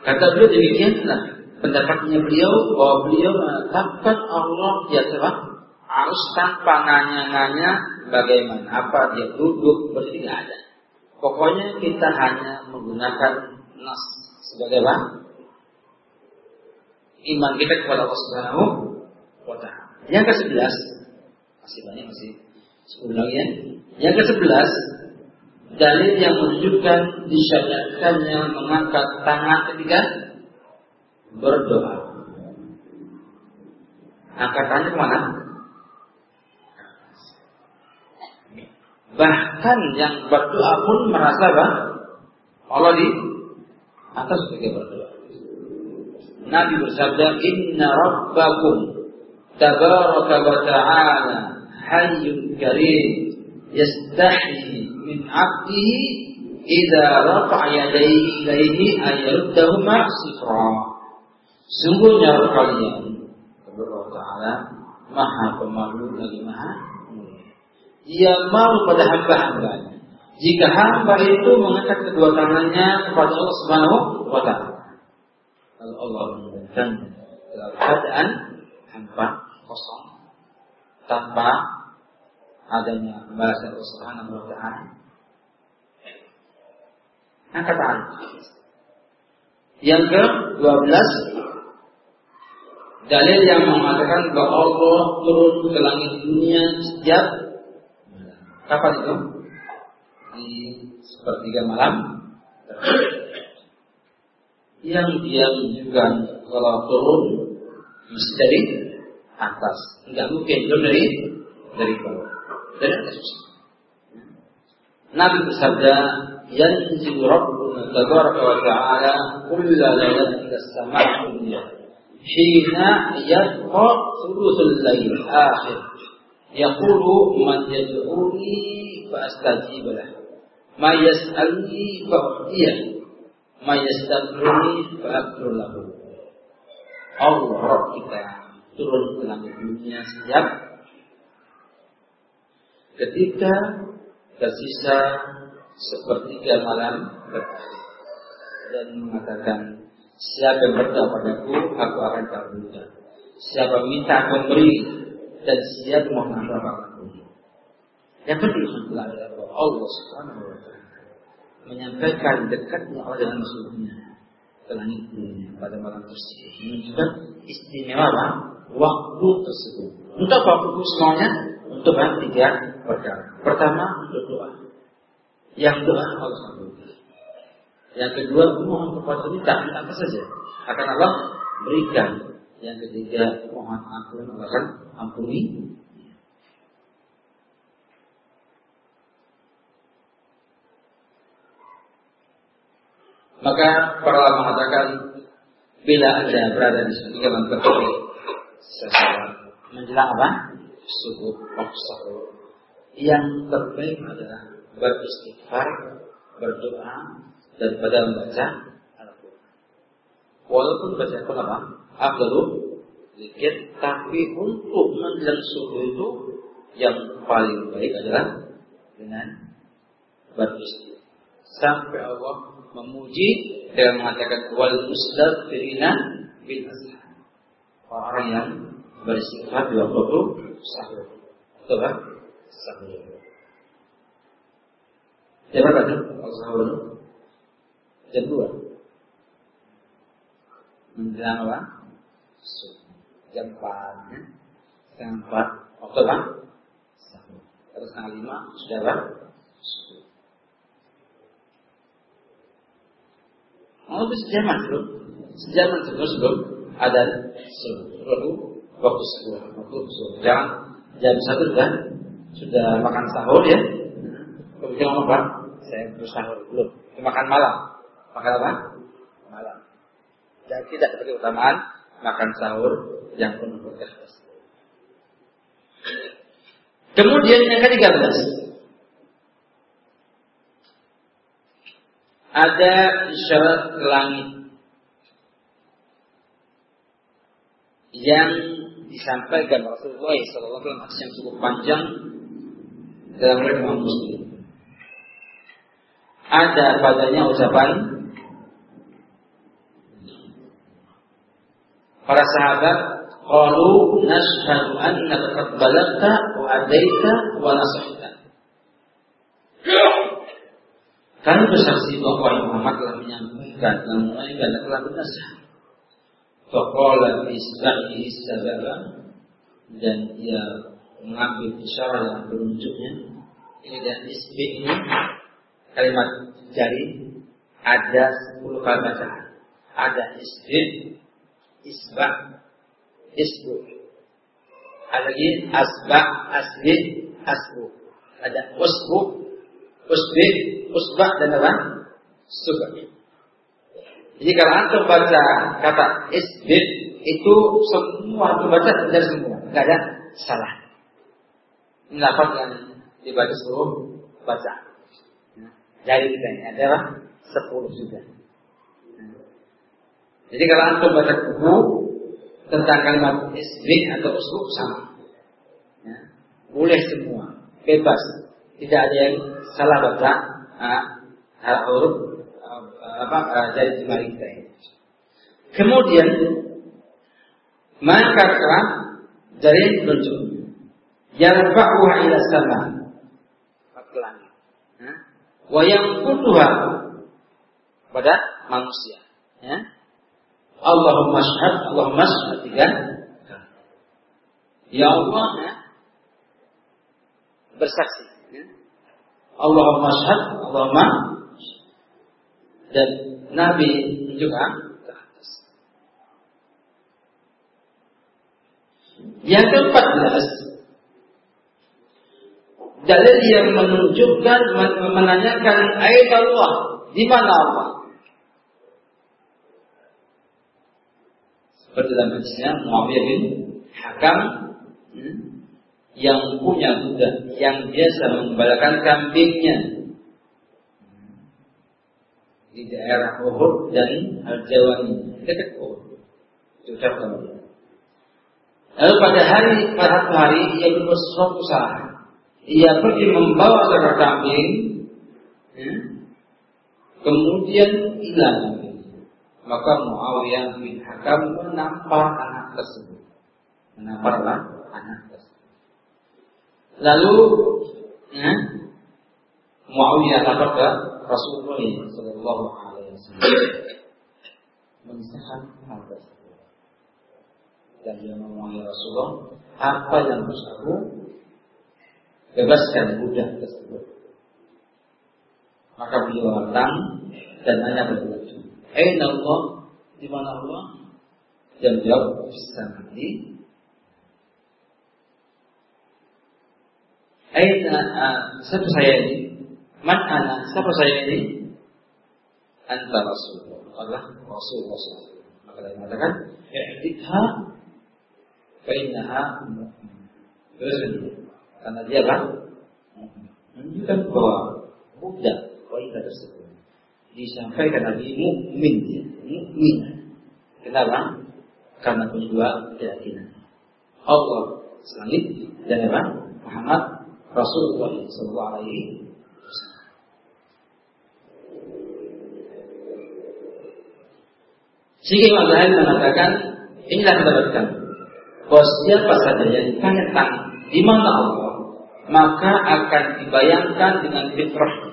Kata beliau demikianlah pendapatnya beliau bahwa beliau menetapkan Allah di atas harus tanpa nanya-nanya bagaimana apa dia duduk berdiri tidak ada. Pokoknya kita hanya menggunakan nas sebagai apa? Iman kita kepada Allah Subhanahu wa. Yang ke-11 masih banyak masih 10 lagi ya. Yang ke-11 dalil yang menunjukkan disyariatkannya mengangkat tangan ketika berdoa. Angkat tangan ke mana? Bahkan yang berdoa pun merasa bah, Allah di atas ketika berdoa. Nabi bersabda, Inna Rabbakum tabaraka wa ta'ala hayyun karim yastahi min abdihi idza rafa'a yadayhi ilaihi ayyaruddahuma sifra. Sungguhnya kalian, Allah Ta'ala, Maha Pemalu lagi Maha dia mau pada hamba-hambanya. Jika hamba itu mengangkat kedua tangannya kepada Allah Subhanahu wa taala. Kalau Allah mengingatkan dalam keadaan hamba kosong tanpa adanya bahasa Allah Subhanahu wa taala. Angkat tangan. Yang ke-12 dalil yang mengatakan bahwa Allah turun ke langit dunia setiap Kapan itu? Di sepertiga malam. Yang dia menunjukkan kalau turun mesti dari atas. Enggak mungkin turun dari dari bawah. Dari atas. Nabi bersabda, yanzilu rabbuna tabaraka wa ta'ala kulla lailatin ila sama'i dunya hina yabqa thuluthul lail akhir yaqulu man yad'uni fa astajib lah ma yas'alni fa u'tiyah ma yastaghfiruni fa aghfir lahu. Allah kita turun ke langit dunia setiap ketika tersisa sepertiga malam dan mengatakan siapa yang berdoa padaku aku akan kabulkan. Siapa minta aku beri dan apa aku yang kedua adalah Allah Subhanahu wa taala menyampaikan dekatnya Allah dengan musuhnya ke langit dunia pada malam tersebut. Menunjukkan istimewa waktu tersebut. Untuk waktu semuanya? Untuk tiga perkara. Pertama doa. Yang doa Allah kabulkan. Yang kedua mohon kepada minta apa saja. Akan Allah berikan. Yang ketiga mohon ampun Allah akan ampuni. Maka para ulama mengatakan bila anda berada di sini dalam berdiri menjelang apa? Subuh, sahur. Yang terbaik adalah beristighfar, berdoa, daripada membaca. Walaupun baca Al-Quran apa? Afdalu zikir, tapi untuk menjelang subuh itu yang paling baik adalah dengan beristighfar. Sampai Allah memuji dengan mengatakan wal mustaghfirina bil. Orang yang beristighfar di waktu sahur. Betul kan? Sahur. Jam berapa? Kalau sahur Jam dua. Menjelang apa? Jam empat. Ya? Setengah empat. Waktu apa? Terus setengah lima sudah apa? Oh, itu sejaman belum? Sejaman sebelum sebelum ada. Lalu waktu subuh, waktu. Jangan jam satu sudah sudah makan sahur ya. Kemudian apa? saya bersahur belum makan malam makan apa dan tidak seperti utamaan makan sahur yang penuh berkah. Kemudian yang ketiga belas ada isyarat langit yang disampaikan Rasulullah SAW yang cukup panjang dalam riwayat Muslim. Ada padanya ucapan para sahabat qalu nashhadu annaka qad balagta wa adaita wa nasahta kami bersaksi bahwa Muhammad telah menyampaikan dan menyampaikan dan telah bernasihat. Faqala isbahi sababa dan ia mengambil isyarat yang penunjuknya. Ini dan isbi ini kalimat jari ada 10 kali bacaan. Ada isbid, isbah, isbu. Ada lagi asbah, asbid, asbu. Ada usbu, usbid, usbah dan apa? Subah. Jadi kalau antum baca kata isbid itu semua antum baca benar semua, nggak ada salah. Ini yang dibaca seluruh bacaan. Dari kita ini adalah sepuluh sudah. Jadi kalau antum baca buku tentang kalimat isbik atau usbuk sama. Ya. Boleh semua, bebas. Tidak ada yang salah baca hal huruf apa dari jemari kita ini. Kemudian maka dari yang ila sama wayang kutuha pada manusia. Ya. Allahumma syahad, Allahumma syahad tiga. Ya Allah ya, bersaksi. Ya. Allahumma syahad, Allahumma dan Nabi juga ke atas. Yang keempat belas dalil yang menunjukkan menanyakan ayat Allah di mana Allah seperti dalam Muawiyah bin Hakam hmm, yang punya budak yang biasa mengembalakan kambingnya di daerah Uhud dan Al-Jawani dekat Uhud. Itu Lalu pada hari pada hari ia berbuat salah ia pergi membawa seekor kambing, ya, kemudian hilang. Maka Muawiyah bin Hakam menampar anak tersebut. Menamparlah anak tersebut. Lalu ya, Muawiyah lapor ke Rasulullah Sallallahu Alaihi Wasallam mengisahkan hal tersebut. Dan dia memohon Rasulullah, apa yang harus aku bebaskan budak tersebut. Maka beliau datang dan kepada beliau, Aina Allah? Di mana Allah? Dan jawab, nanti. Aina, uh, siapa saya ini? Man ana? Siapa saya ini? Anta Rasulullah. Allah Rasul Rasul. Maka dia mengatakan, I'tidha fa innaha Terus karena dia kan menunjukkan bahwa mudah wanita tersebut disampaikan Nabi mukmin dia, mukmin. Kenapa? Karena kedua keyakinan. Allah selangit dan apa? Muhammad Rasulullah Sallallahu Alaihi. Sehingga Imam Zahabi mengatakan inilah mendapatkan bahwa siapa saja yang ditanya di mana Allah maka akan dibayangkan dengan fitrah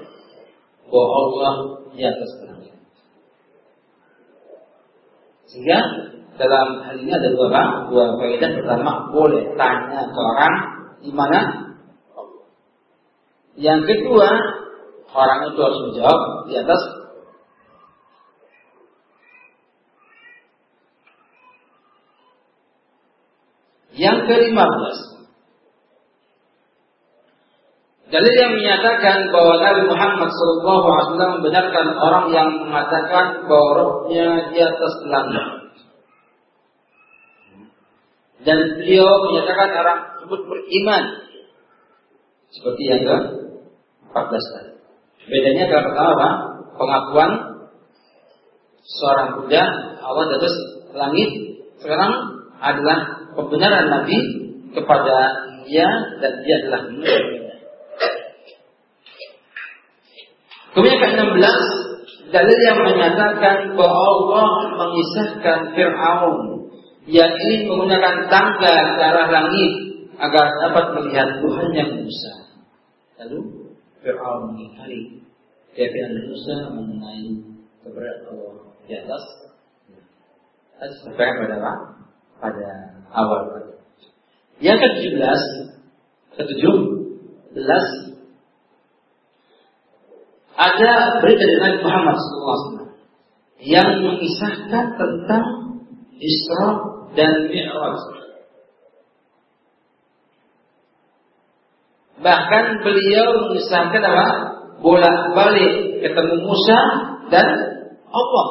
bahwa Allah di atas langit. Sehingga dalam hal ini ada dua bang, dua faedah. Pertama, boleh tanya ke orang di mana. Yang kedua, orang itu harus menjawab di atas Yang kelima belas, Dalil yang menyatakan bahwa Nabi Muhammad SAW membenarkan orang yang mengatakan bahwa rohnya di atas langit. Dan beliau menyatakan orang tersebut beriman. Seperti yang ke 14 tadi. Bedanya adalah pertama Pengakuan seorang Buddha Allah atas langit. Sekarang adalah pembenaran Nabi kepada dia dan dia adalah manusia Kemudian ke-16 dalil yang menyatakan bahwa Allah mengisahkan Fir'aun yang ingin menggunakan tangga ke arah langit agar dapat melihat Tuhan yang Musa. Lalu Fir'aun mengingkari keyakinan Musa mengenai keberadaan Allah di atas. Sampai pada apa? Pada awal Yang ke-17, ke-17 ada berita dari Nabi Muhammad SAW yang mengisahkan tentang Isra dan Mi'raj. Bahkan beliau mengisahkan apa? Bolak-balik ketemu Musa dan Allah.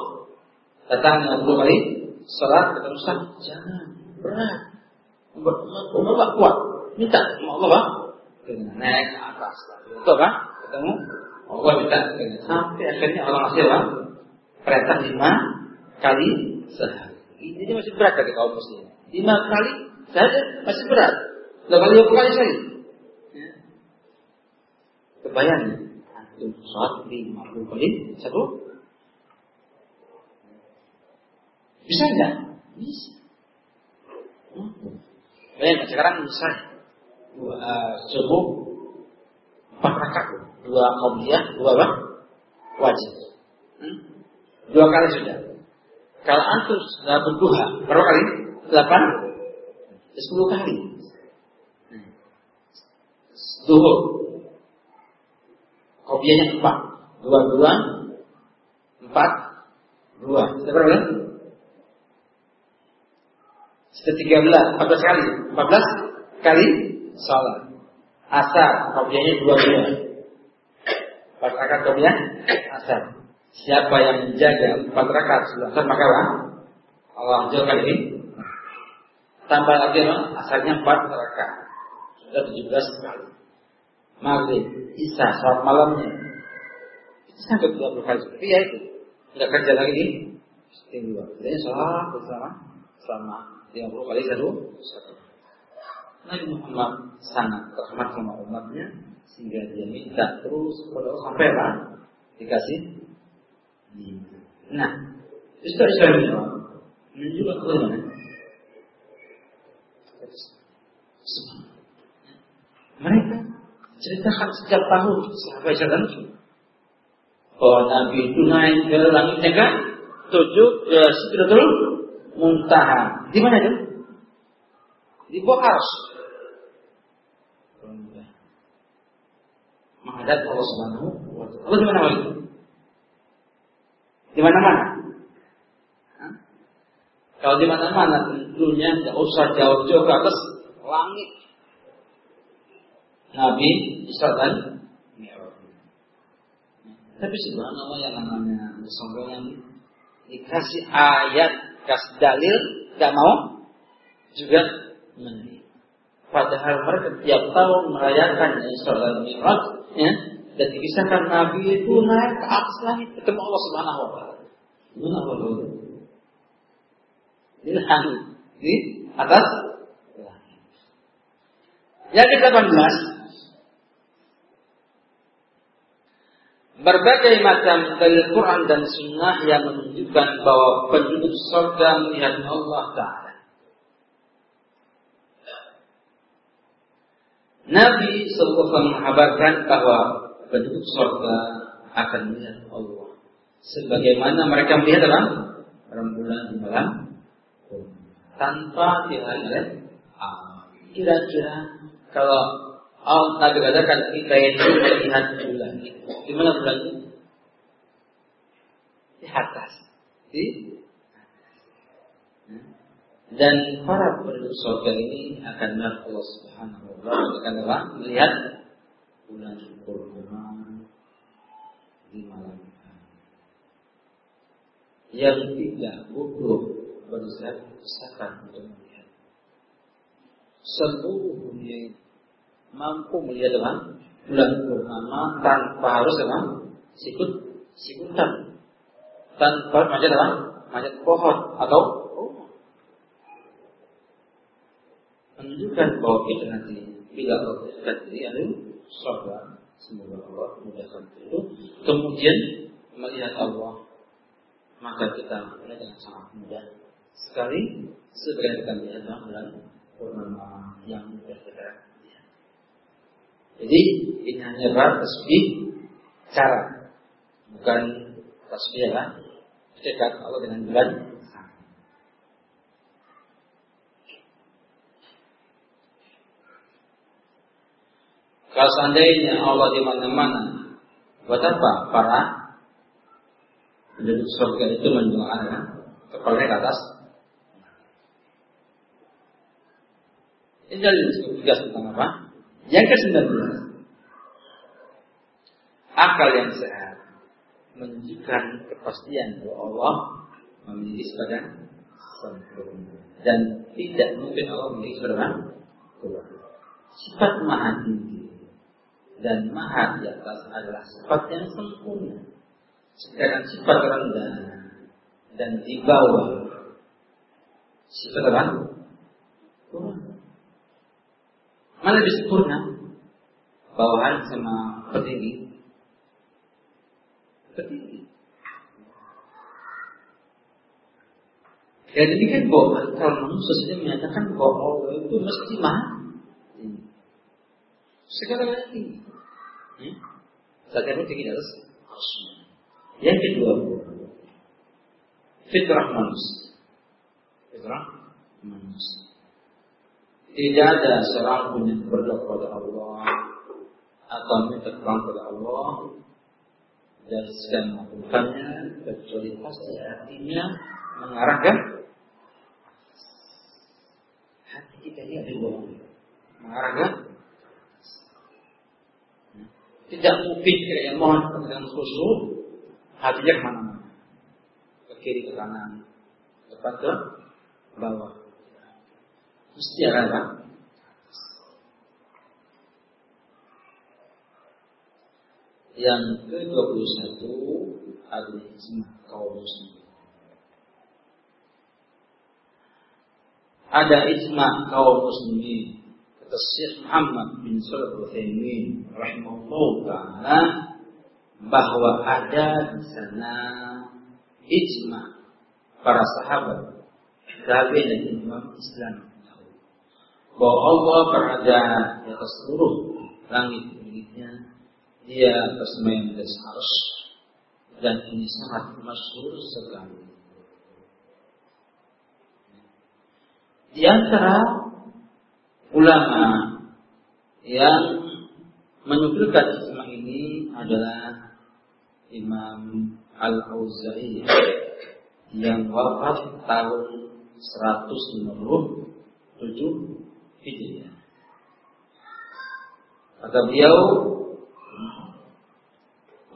Datang Abu kali salat ketemu Musa, jangan berat. Umar kuat. Minta sama Allah, naik ke atas. Itu apa? Ketemu Allah minta sampai akhirnya Allah masih? Perintah lima kali sehari. Ini masih berat bagi kaum muslim. Lima kali saja masih berat. Delapan lima kali sehari. Ya. Kebayang antum sholat lima puluh kali satu bisa enggak? Bisa. Baik, sekarang misalnya uh, subuh empat dua qabliyah, dua apa? Wajib. Hmm? Dua kali sudah. Kalau antum sudah berduha, berapa kali? Delapan? Sepuluh kali. Hmm. Duhur. Empat. Dua, dua, empat, dua. Sudah berapa kali? Sudah tiga belas, empat belas kali. Empat belas kali salat. Asar, kopiahnya dua bulan. Empat rakaat kopiah asar. Siapa yang menjaga empat rakaat sebelum asar maka apa? Allah jauhkan ini. Tambah lagi? Asarnya empat rakaat. Sudah tujuh belas kali. Maghrib, Isya, saat malamnya. Itu sampai dua puluh kali. Tapi ya itu. Tidak kerja lagi di istimewa. Jadi sholat bersama selama lima puluh kali satu satu. Nabi Muhammad sangat rahmat sama umatnya sehingga dia minta terus kepada Allah sampai lah dikasih Nah, Ustaz Islam menunjukkan bagaimana mereka ceritakan setiap tahun sahabat Islam bahwa Nabi itu naik ke langitnya kan? Tujuh ke Sidratul Muntaha. Di mana itu? Di bawah menghadap Allah Subhanahu wa taala. Allah di mana lagi? Di mana-mana. Kalau di mana-mana tentunya tidak usah jauh-jauh ke atas langit. Nabi Isa dan Tapi subhanallah yang namanya sombong yang dikasih ayat, kasih dalil, gak mau juga menerima. Padahal mereka tiap tahun merayakan Isra dan Mi'raj, ya, dan dikisahkan Nabi itu naik ke atas langit ketemu Allah Subhanahu wa taala. Allah? Di atas langit. Yang ke-18 Berbagai macam dalil Quran dan Sunnah yang menunjukkan bahwa penduduk surga melihat Allah Ta'ala. Nabi SAW menghabarkan bahwa penduduk surga akan melihat Allah. Sebagaimana mereka melihat dalam rembulan di malam tanpa dilihat Kira-kira kalau Allah Nabi katakan kita itu melihat bulan. Di mana bulan itu? Di atas. Di dan para penduduk surga ini akan melihat Allah Subhanahu wa taala akan? Melihat bulan purnama di malam hari. Yang tidak butuh berdesak-desakan untuk melihat. Seluruh dunia mampu melihat apa? Bulan purnama tanpa harus apa? Sikut, sikutan. Tanpa macet apa? Macet pohon atau menunjukkan bahwa kita nanti bila Allah dekat diri ada surga semoga Allah mudahkan itu. Kemudian melihat Allah maka kita dengan sangat mudah sekali. Segera kita lihat bulan purnama yang mudah kita jadi ini hanya bar tasbih cara. Bukan tasbih ya dekat Allah dengan bulan Kalau seandainya Allah di mana-mana, buat apa? Para penduduk surga itu mendoakan kepala ke atas? Ini dalil tugas tentang apa? Yang ke-19. Akal yang sehat menunjukkan kepastian bahwa Allah memiliki sebagai sempurna. Dan tidak mungkin Allah memiliki sebagai sifat maha tinggi dan maha di atas adalah sifat yang sempurna. Sedangkan sifat rendah dan di bawah sifat? Kurang. Mana lebih sempurna? Bawahan sama petinggi. Petinggi. Ya demikian bahwa kalau manusia saja menyatakan bahwa Allah itu mesti maha segala lagi. Hmm? Zakat itu tinggi atas Yang kedua, fitrah manusia. Fitrah manusia. Tidak ada seorang pun yang berdoa kepada Allah atau minta terang kepada Allah dan sedang melakukannya kecuali pasti hatinya mengarahkan hati kita ini ada mengarahkan Tidak mungkin kayak mohon dengan khusyuk, hatinya ke mana-mana. Ke kiri, ke kanan, depan ke bawah. Mesti ada kan? Yang ke-21 adalah ijma kaum muslimin. Ada ijma kaum muslimin Syekh Muhammad bin Shalih Al-Utsaimin rahimahullah taala bahwa ada di sana ijma para sahabat tabi'in dan imam Islam. Bahwa Allah berada di atas seluruh langit miliknya dia bersemayam di atas dan ini sangat masyhur sekali. Di antara ulama yang menukilkan ijma ini adalah Imam Al-Auza'i yang wafat tahun 157 Hijriah. Kata beliau,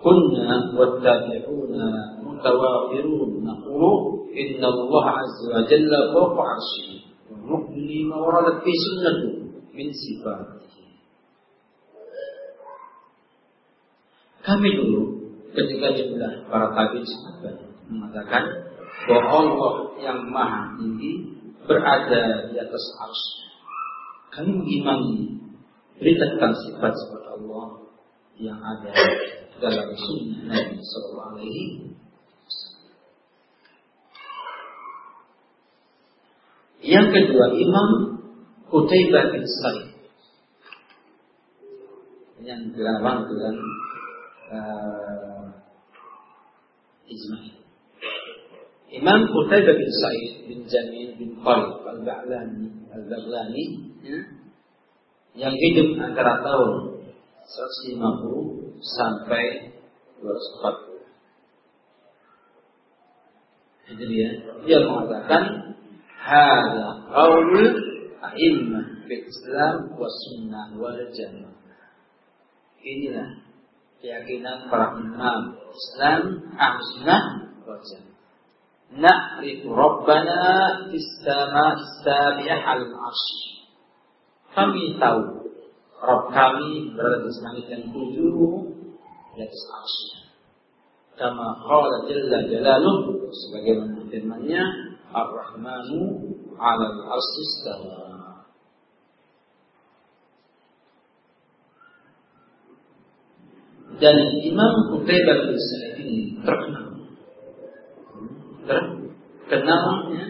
kunna wattabi'una mutawafirun naqulu inna Allah azza wa jalla fawqa 'arsyihi ma waradat fi sunnatu min sifatihi. Kami dulu ketika jumlah para tabi'in sahabat mengatakan bahwa Allah yang maha tinggi berada di atas ars. Kami mengimani berita tentang sifat-sifat Allah yang ada dalam sunnah Nabi Sallallahu Alaihi Yang kedua Imam Qutaibah bin Sa'id yang dilawan dengan uh, ijma. Imam Qutaibah bin Sa'id bin Jamil bin Khalid al-Ba'lani al-Baghlani ya, yang hidup antara tahun 150 sampai 240. Jadi dia, dia mengatakan Hada qaulul a'immah fil Islam wa sunnah wal jannah. Inilah keyakinan para imam Islam ahlu sunnah wal jannah. Na'rifu Rabbana istama sama sabi'ah al arsh. Kami tahu Rob kami berada di langit yang tujuh di atas arsy. Kama qala jalla jalaluh sebagaimana firman-Nya Ar-Rahmanu 'ala al-'arsy istawa. Dan Imam Qutaibah bin Sa'id ini terkenal. Terkenalnya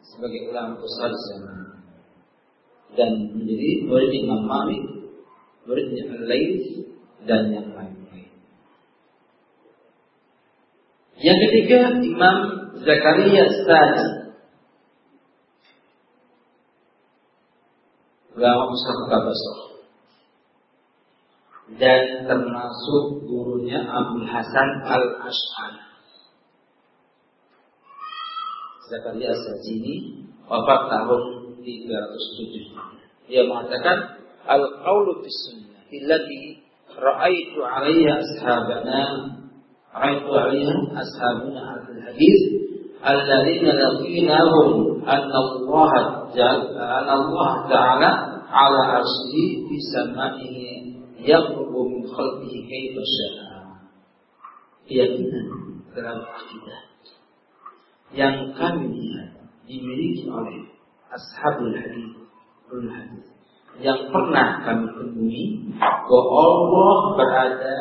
sebagai ulama besar zaman dan menjadi murid Imam Malik, muridnya Al-Laits dan yang lain-lain. Yang ketiga Imam Zakaria Sadi ulama Mustafa Basor dan termasuk gurunya Abu Hasan Al Ash'ari. Zakaria Sajini wafat tahun 307. Dia mengatakan al-qaulu fi sunnah allati ra'aitu 'alaiha ashabana ra'aitu 'alaiha ashabuna al-hadis alladzina laqinahum anna Allah anna Allah ta'ala ala arsyihi fi samaihi yaqrubu min khalqihi kaifa syaa. Keyakinan dalam akidah yang kami lihat dimiliki oleh ashabul hadis, yang pernah kami temui bahwa Allah berada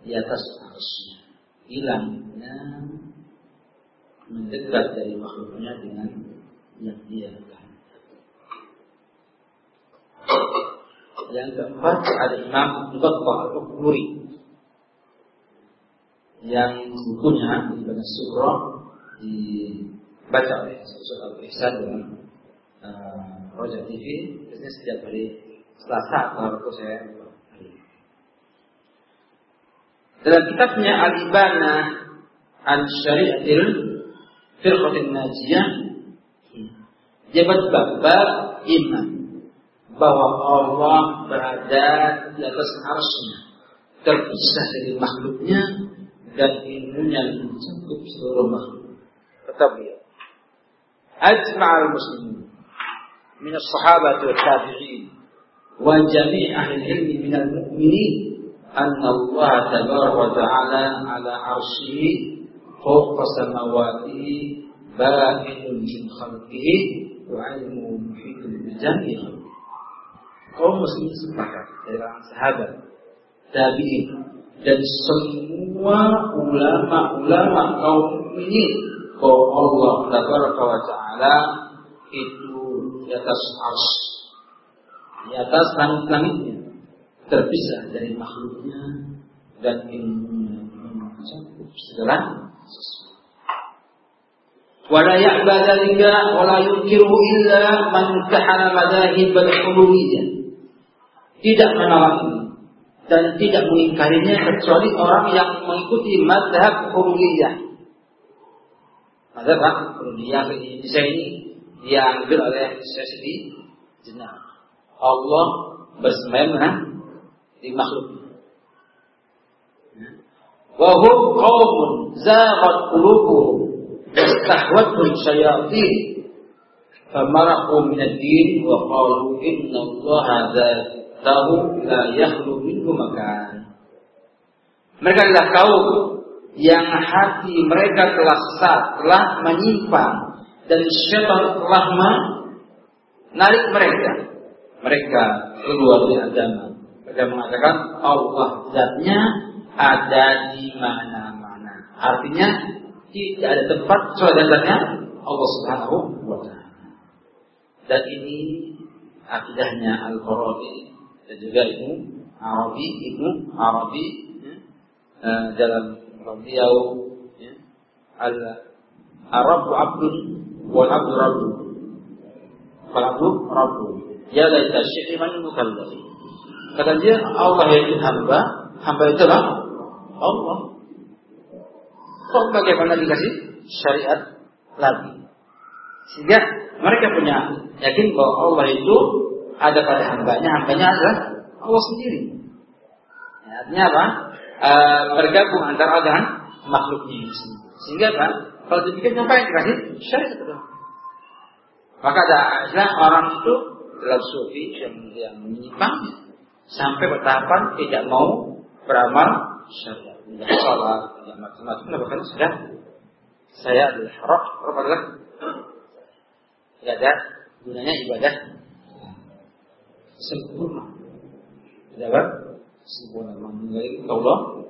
di atas arsy hilangnya mendekat dari makhluknya dengan yang dia Yang keempat ada Imam Battah Al-Quri yang bukunya di Bani Surah dibaca oleh Ustaz Al Ihsan dengan uh, Roja TV biasanya setiap hari Selasa atau saya dalam kitabnya Al-Ibana An Syariatil Firqatin Najiyah dia bab iman bahwa Allah berada di atas arsnya terpisah dari makhluknya dan ilmunya mencakup seluruh makhluk. Tetap dia. Ajma'al muslimin min as-sahabati wa tabi'in wa jami' ahli ilmi min al-mu'minin anna Allah tabaraka wa ta'ala ala arsyihi fawqa samawatihi ba'inun min khalqihi wa ilmu muhitun bi kaum muslimin sepakat dari sahabat tabi'in dan semua ulama-ulama kaum ini bahwa Allah tabaraka wa taala itu di atas ars di atas langit-langitnya terpisah dari makhluknya dan ilmunya mencakup segala sesuatu. ولا يأبى ذلك ولا ينكره إلا من امتحن مذاهب الحلولية tidak menolak dan tidak mengingkarinya kecuali orang yang mengikuti madhab hululiyah. Madhab hululiyah di Indonesia ini diambil oleh Syekh Jenah. Allah bersemayam di makhluk. Wahum qawmun zaghat qulubuhum wastahwathum syayatin famarahu min ad-din wa qalu inna tahu la yakhlu minhu makan. Mereka adalah kaum yang hati mereka telah sesat, telah menyimpang dan syaitan telah menarik mereka. Mereka keluar dari agama. Mereka mengatakan Allah zatnya ada di mana-mana. Artinya tidak ada tempat kecuali Allah Subhanahu wa taala. Dan ini akidahnya Al-Qarafi dan juga Ibnu Arabi Ibnu Arabi ya, uh, dalam beliau ya, al Arab abdun wal abdu rabbu wal abdu rabbu ya laita syi'man mukallaf kata dia Allah itu hamba. Hamba itu lah Allah. Kok bagaimana dikasih syariat lagi? Sehingga mereka punya yakin bahwa Allah itu ada pada hambanya, hambanya adalah Allah sendiri. Ya, artinya apa? E, bergabung antara Allah dengan makhluknya ini Sehingga apa? Kalau demikian yang dikasih syariat itu. Maka ada ada orang itu dalam sufi yang yang menyimpang sampai bertahapan tidak mau beramal syariat. Tidak sholat, tidak macam-macam. Bahkan sudah saya adalah harap, harap adalah tidak ada gunanya ibadah sempurna. Dapat sempurna. Mengenai Allah.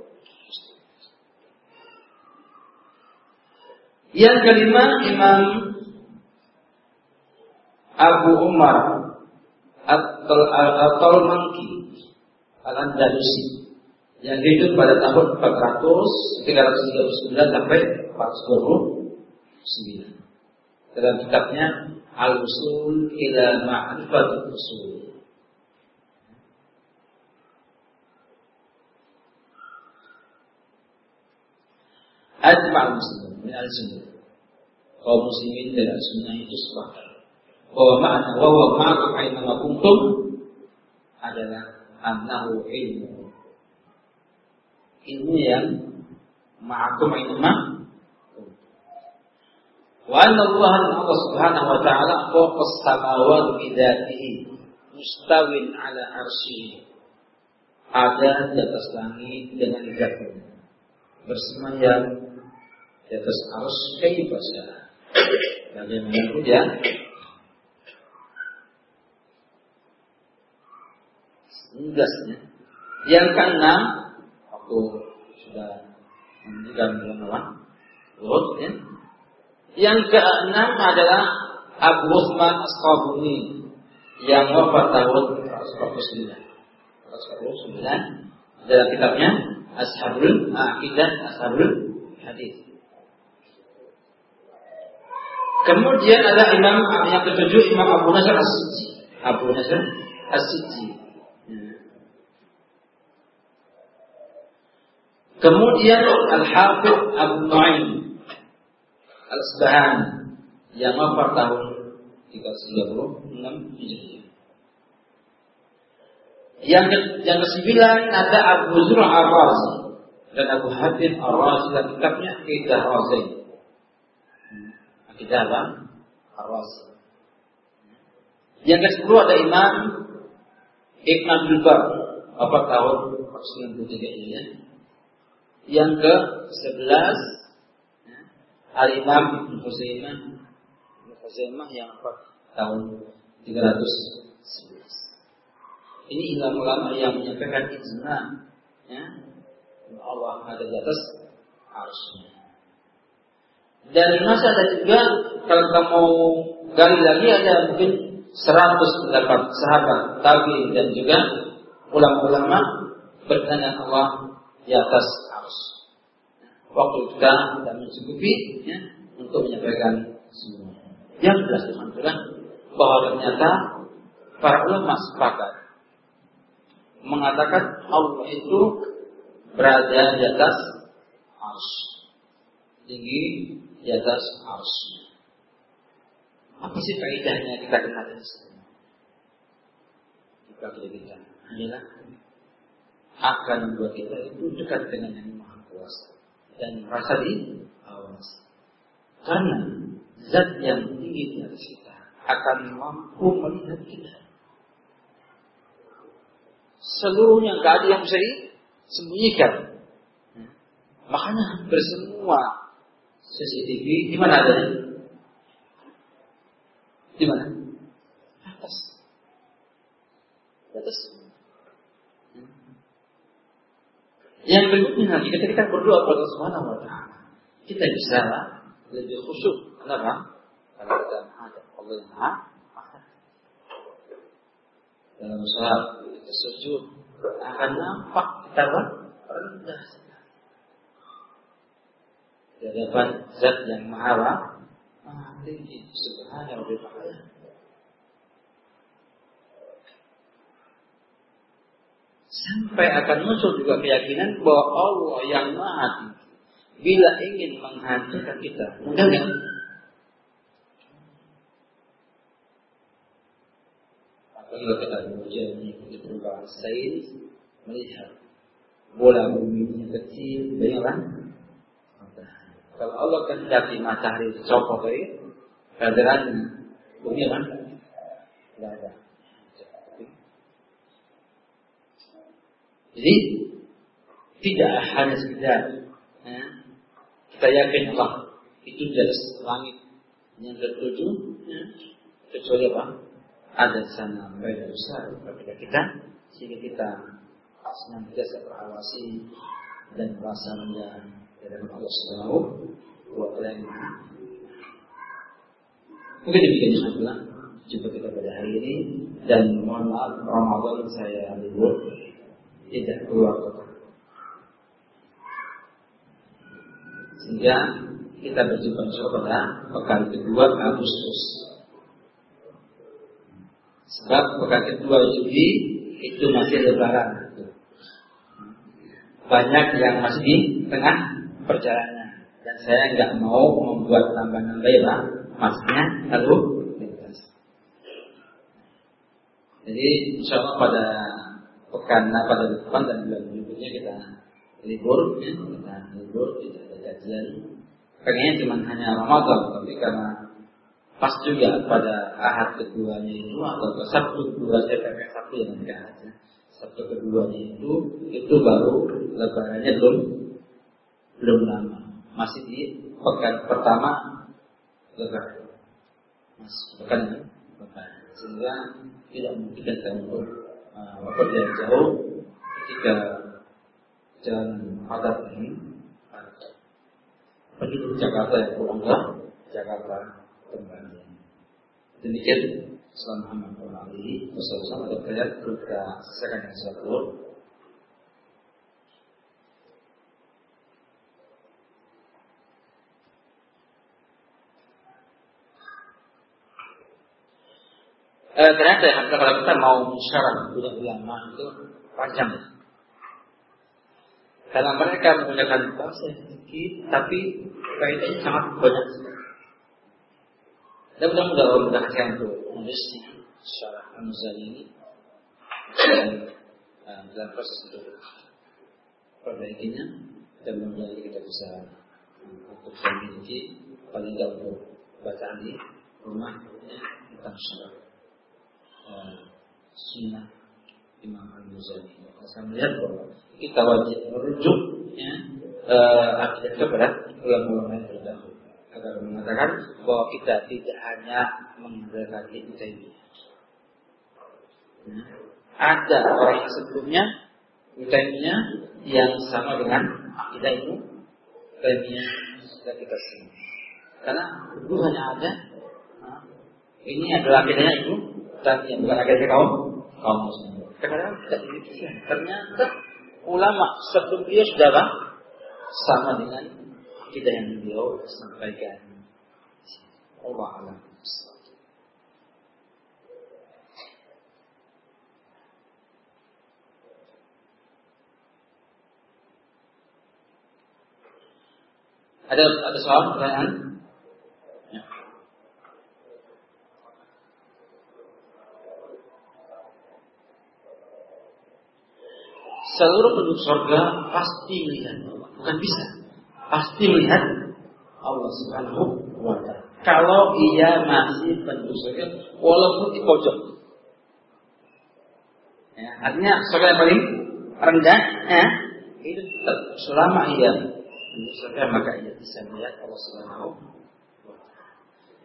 Yang kelima Imam Abu Umar At-Talmanki Al-Andalusi. Yang hidup pada tahun 400 339 sampai 429 dalam kitabnya Al-Usul ila Ma'rifatul Usul ajma' muslimin min al-sunnah. Kaum muslimin dari sunnah itu sepakat bahwa makna wa huwa ma'akum aina kuntum adalah annahu ilmu. Ilmu yang ma'akum aina ma wa anna Allah Subhanahu wa taala fawqa as-samawati bi mustawin ala arsyihi ada di atas langit dengan zatnya bersemayam di atas arus kaifa Bagaimanapun ya. Tugasnya. Yang keenam Waktu sudah Meninggal melawan Lut ya. Yang keenam adalah Abu Uthman As-Qabuni Yang wafat tahun 149 149 Dalam kitabnya Ashabul Aqidah Ashabul Hadis Kemudian ada imam yang ketujuh Imam Abu Nasr As-Sijzi. Abu Nasr As-Sijzi. Kemudian Al-Hafidh Abu Nu'aim Al-Asbahani yang wafat tahun 336 Hijriah. Yang ke, yang kesembilan ada Abu Zur'a Ar-Razi dan Abu Hatim Ar-Razi dan kitabnya Akidah Razi. Akidah apa? Ar-Razi. Yang ke-10 ada Imam Ibn Abdul Bar, apa tahun 93 ini ya. Yang ke-11 Al-Imam Ibn Huzaimah Ibn Huzaimah yang tahun 311. Ini ulama-ulama yang menyampaikan ijma ya. Allah ada di atas arsy. Dan masih ada juga kalau kita mau gali lagi ada mungkin 100 pendapat sahabat, tabi dan juga ulama-ulama bertanya Allah di atas arsy. Waktu kita tidak mencukupi ya, untuk menyampaikan semua. Yang jelas Alhamdulillah bahwa ternyata para ulama sepakat mengatakan Allah itu berada di atas ars. Tinggi di atas ars. Apa sih kaidahnya kita kenal ini? Kita kita adalah akan membuat kita itu dekat dengan yang maha kuasa dan merasa di awas. Karena zat yang tinggi di atas kita akan mampu melihat kita seluruhnya nggak ada yang bisa disembunyikan. Makanya hampir semua CCTV di mana ada? Di mana? Atas. Atas. Yang berikutnya ketika kita berdoa kepada Subhanahu wa taala, kita bisa lebih khusyuk. Kenapa? Karena kita ada Allah yang Maha dalam sholat kita sujud akan nampak kita rendah di hadapan zat yang maha maha tinggi. Subhanahu wa ta'ala sampai akan muncul juga keyakinan bahwa Allah yang maha tinggi. Bila ingin menghancurkan kita mudah nggak Apabila kita mengikuti perubahan sains, melihat bola bumi kecil, bayangkan kalau Allah kehendaki matahari dicopot dari kehadirannya, bumi kan tidak ada. Jadi tidak hanya sekedar ya, kita yakin Allah itu atas langit yang tertuju, ya, kecuali apa? ada sana beda besar kepada kita sehingga kita senantiasa berawasi dan merasa Allah. Mungkin demikian insyaallah jumpa kita pada hari ini dan mohon maaf Ramadan saya libur tidak keluar kota. Sehingga kita berjumpa pada pekan kedua Agustus Sebab pekan kedua Juli itu masih lebaran. Banyak yang masih di tengah perjalanan. Dan saya nggak mau membuat tambah-nambah ya Maksudnya lalu Jadi insya Allah pada pekan pada depan dan bulan berikutnya kita libur, ya, kita libur, tidak ada kajian. Pengennya cuma hanya Ramadan, tapi karena pas juga pada ahad keduanya itu atau ke sabtu kedua saya pakai sabtu yang enggak aja sabtu keduanya itu itu baru lebarannya belum belum lama. Masih di pekan pertama lebaran. Masih pekan lebaran sehingga tidak mungkin kita untuk uh, dari jauh ketika jalan padat ini ke Jakarta ya pulang ke Jakarta kembali. Demikian Salam Muhammad Ali Wasallam ada kalian kita selesaikan yang satu Eh, ternyata ya, kalau kita mau syarat bulan ulama itu panjang. Karena mereka menggunakan bahasa sedikit, tapi kaitannya sangat banyak dan mudah-mudahan Allah memudahkan untuk menulisnya secara Hamzah ini. Dan uh, dalam proses untuk perbaikinya dan mudah kita bisa untuk memiliki paling tidak untuk bacaan di rumah tentang sunnah sunnah Imam Al-Muzani. Saya melihat bahwa kita wajib merujuk ya, uh, kepada ulama-ulama yang terdahulu agar mengatakan bahwa kita tidak hanya menggunakan Ibnu Taimiyah. Ya. Ada orang yang sebelumnya Ibnu yang sama dengan akidah itu Taimiyah sudah kita semua. Karena itu hanya ada ini adalah akidahnya itu Taimiyah bukan akidah kaum kaum muslim. Ternyata ulama sebelum beliau sudah sama dengan kita yang beliau sampaikan. Allah alam. Ada ada soal pertanyaan? Ya. Seluruh penduduk surga pasti melihat. Bukan bisa. Pasti melihat Allah Subhanahu wa taala. Kalau ia masih penduduk surga walaupun di pojok. Ya, artinya surga yang paling rendah ya, itu tetap selama ia surga maka ia bisa melihat Allah Subhanahu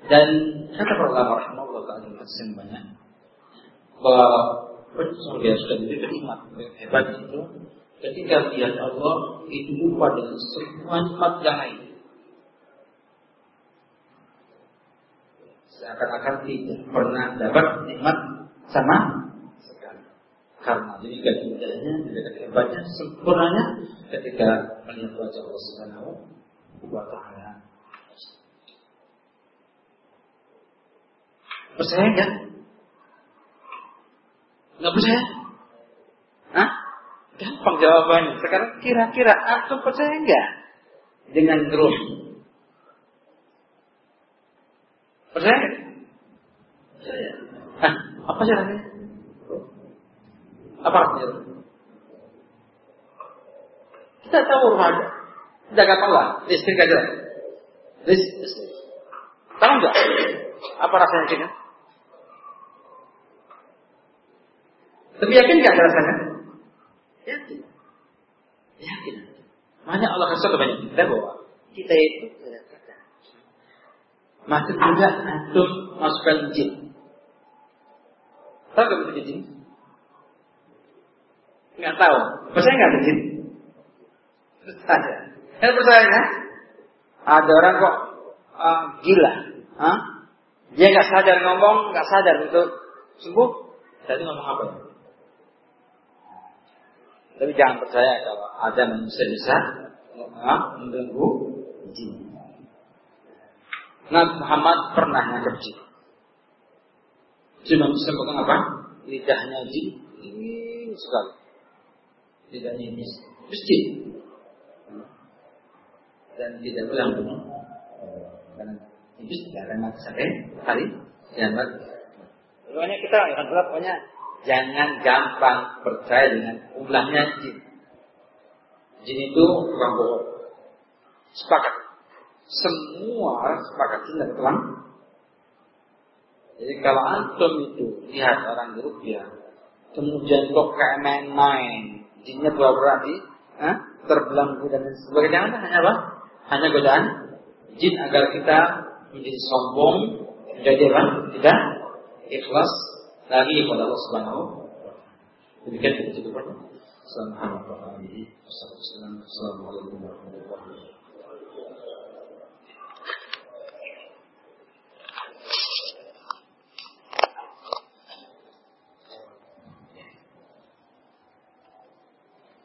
dan kata para ulama rahimahullah taala banyak bahwa surga sudah diberi nikmat hebat itu ketika melihat Allah itu lupa dengan semua nikmat yang lain seakan-akan tidak pernah dapat nikmat sama sekali karena jadi keindahannya, tidak hebatnya, sempurnanya ketika melihat wajah Allah Subhanahu wa taala. Percaya enggak? Enggak percaya? Hah? Gampang jawabannya. Sekarang kira-kira antum percaya enggak dengan terus? Percaya enggak? Percaya. Hah? Apa caranya? Apa artinya? Kita tahu rumah ada. Tidak gampang lah. Listrik aja. Listrik. Tahu nggak? Apa rasanya sih? Tapi yakin nggak rasanya? Yakin. Yakin. Makanya Allah kasih banyak kita bahwa kita itu masuk juga antum masukkan jin. Tahu nggak begitu jin? Nggak tahu. Percaya nggak ada jin? Ada. Percaya kan? Ada orang kok uh, gila. Huh? Dia nggak sadar ngomong, nggak sadar untuk sembuh. Tadi ngomong apa ya? Tapi jangan percaya kalau ada manusia bisa mengganggu jin. Nabi Muhammad pernah nangkep jin. Cuma bisa apa? Lidahnya jin ini sekali. Lidahnya ini mesti dan tidak dulu karena itu akan mati sampai hari kiamat. Pokoknya kita akan berat pokoknya jangan gampang percaya dengan ulahnya jin. Jin itu tukang bohong. Sepakat. Semua sepakat jin dan tulang. Jadi kalau antum itu lihat orang di rupiah, kemudian kok kayak main-main, jinnya berarti, terbelenggu dan sebagainya, hanya apa? hanya godaan jin agar kita menjadi sombong, menjadi apa? Tidak ikhlas lagi kepada Allah Subhanahu Demikian kita cukup. Assalamualaikum warahmatullahi wabarakatuh.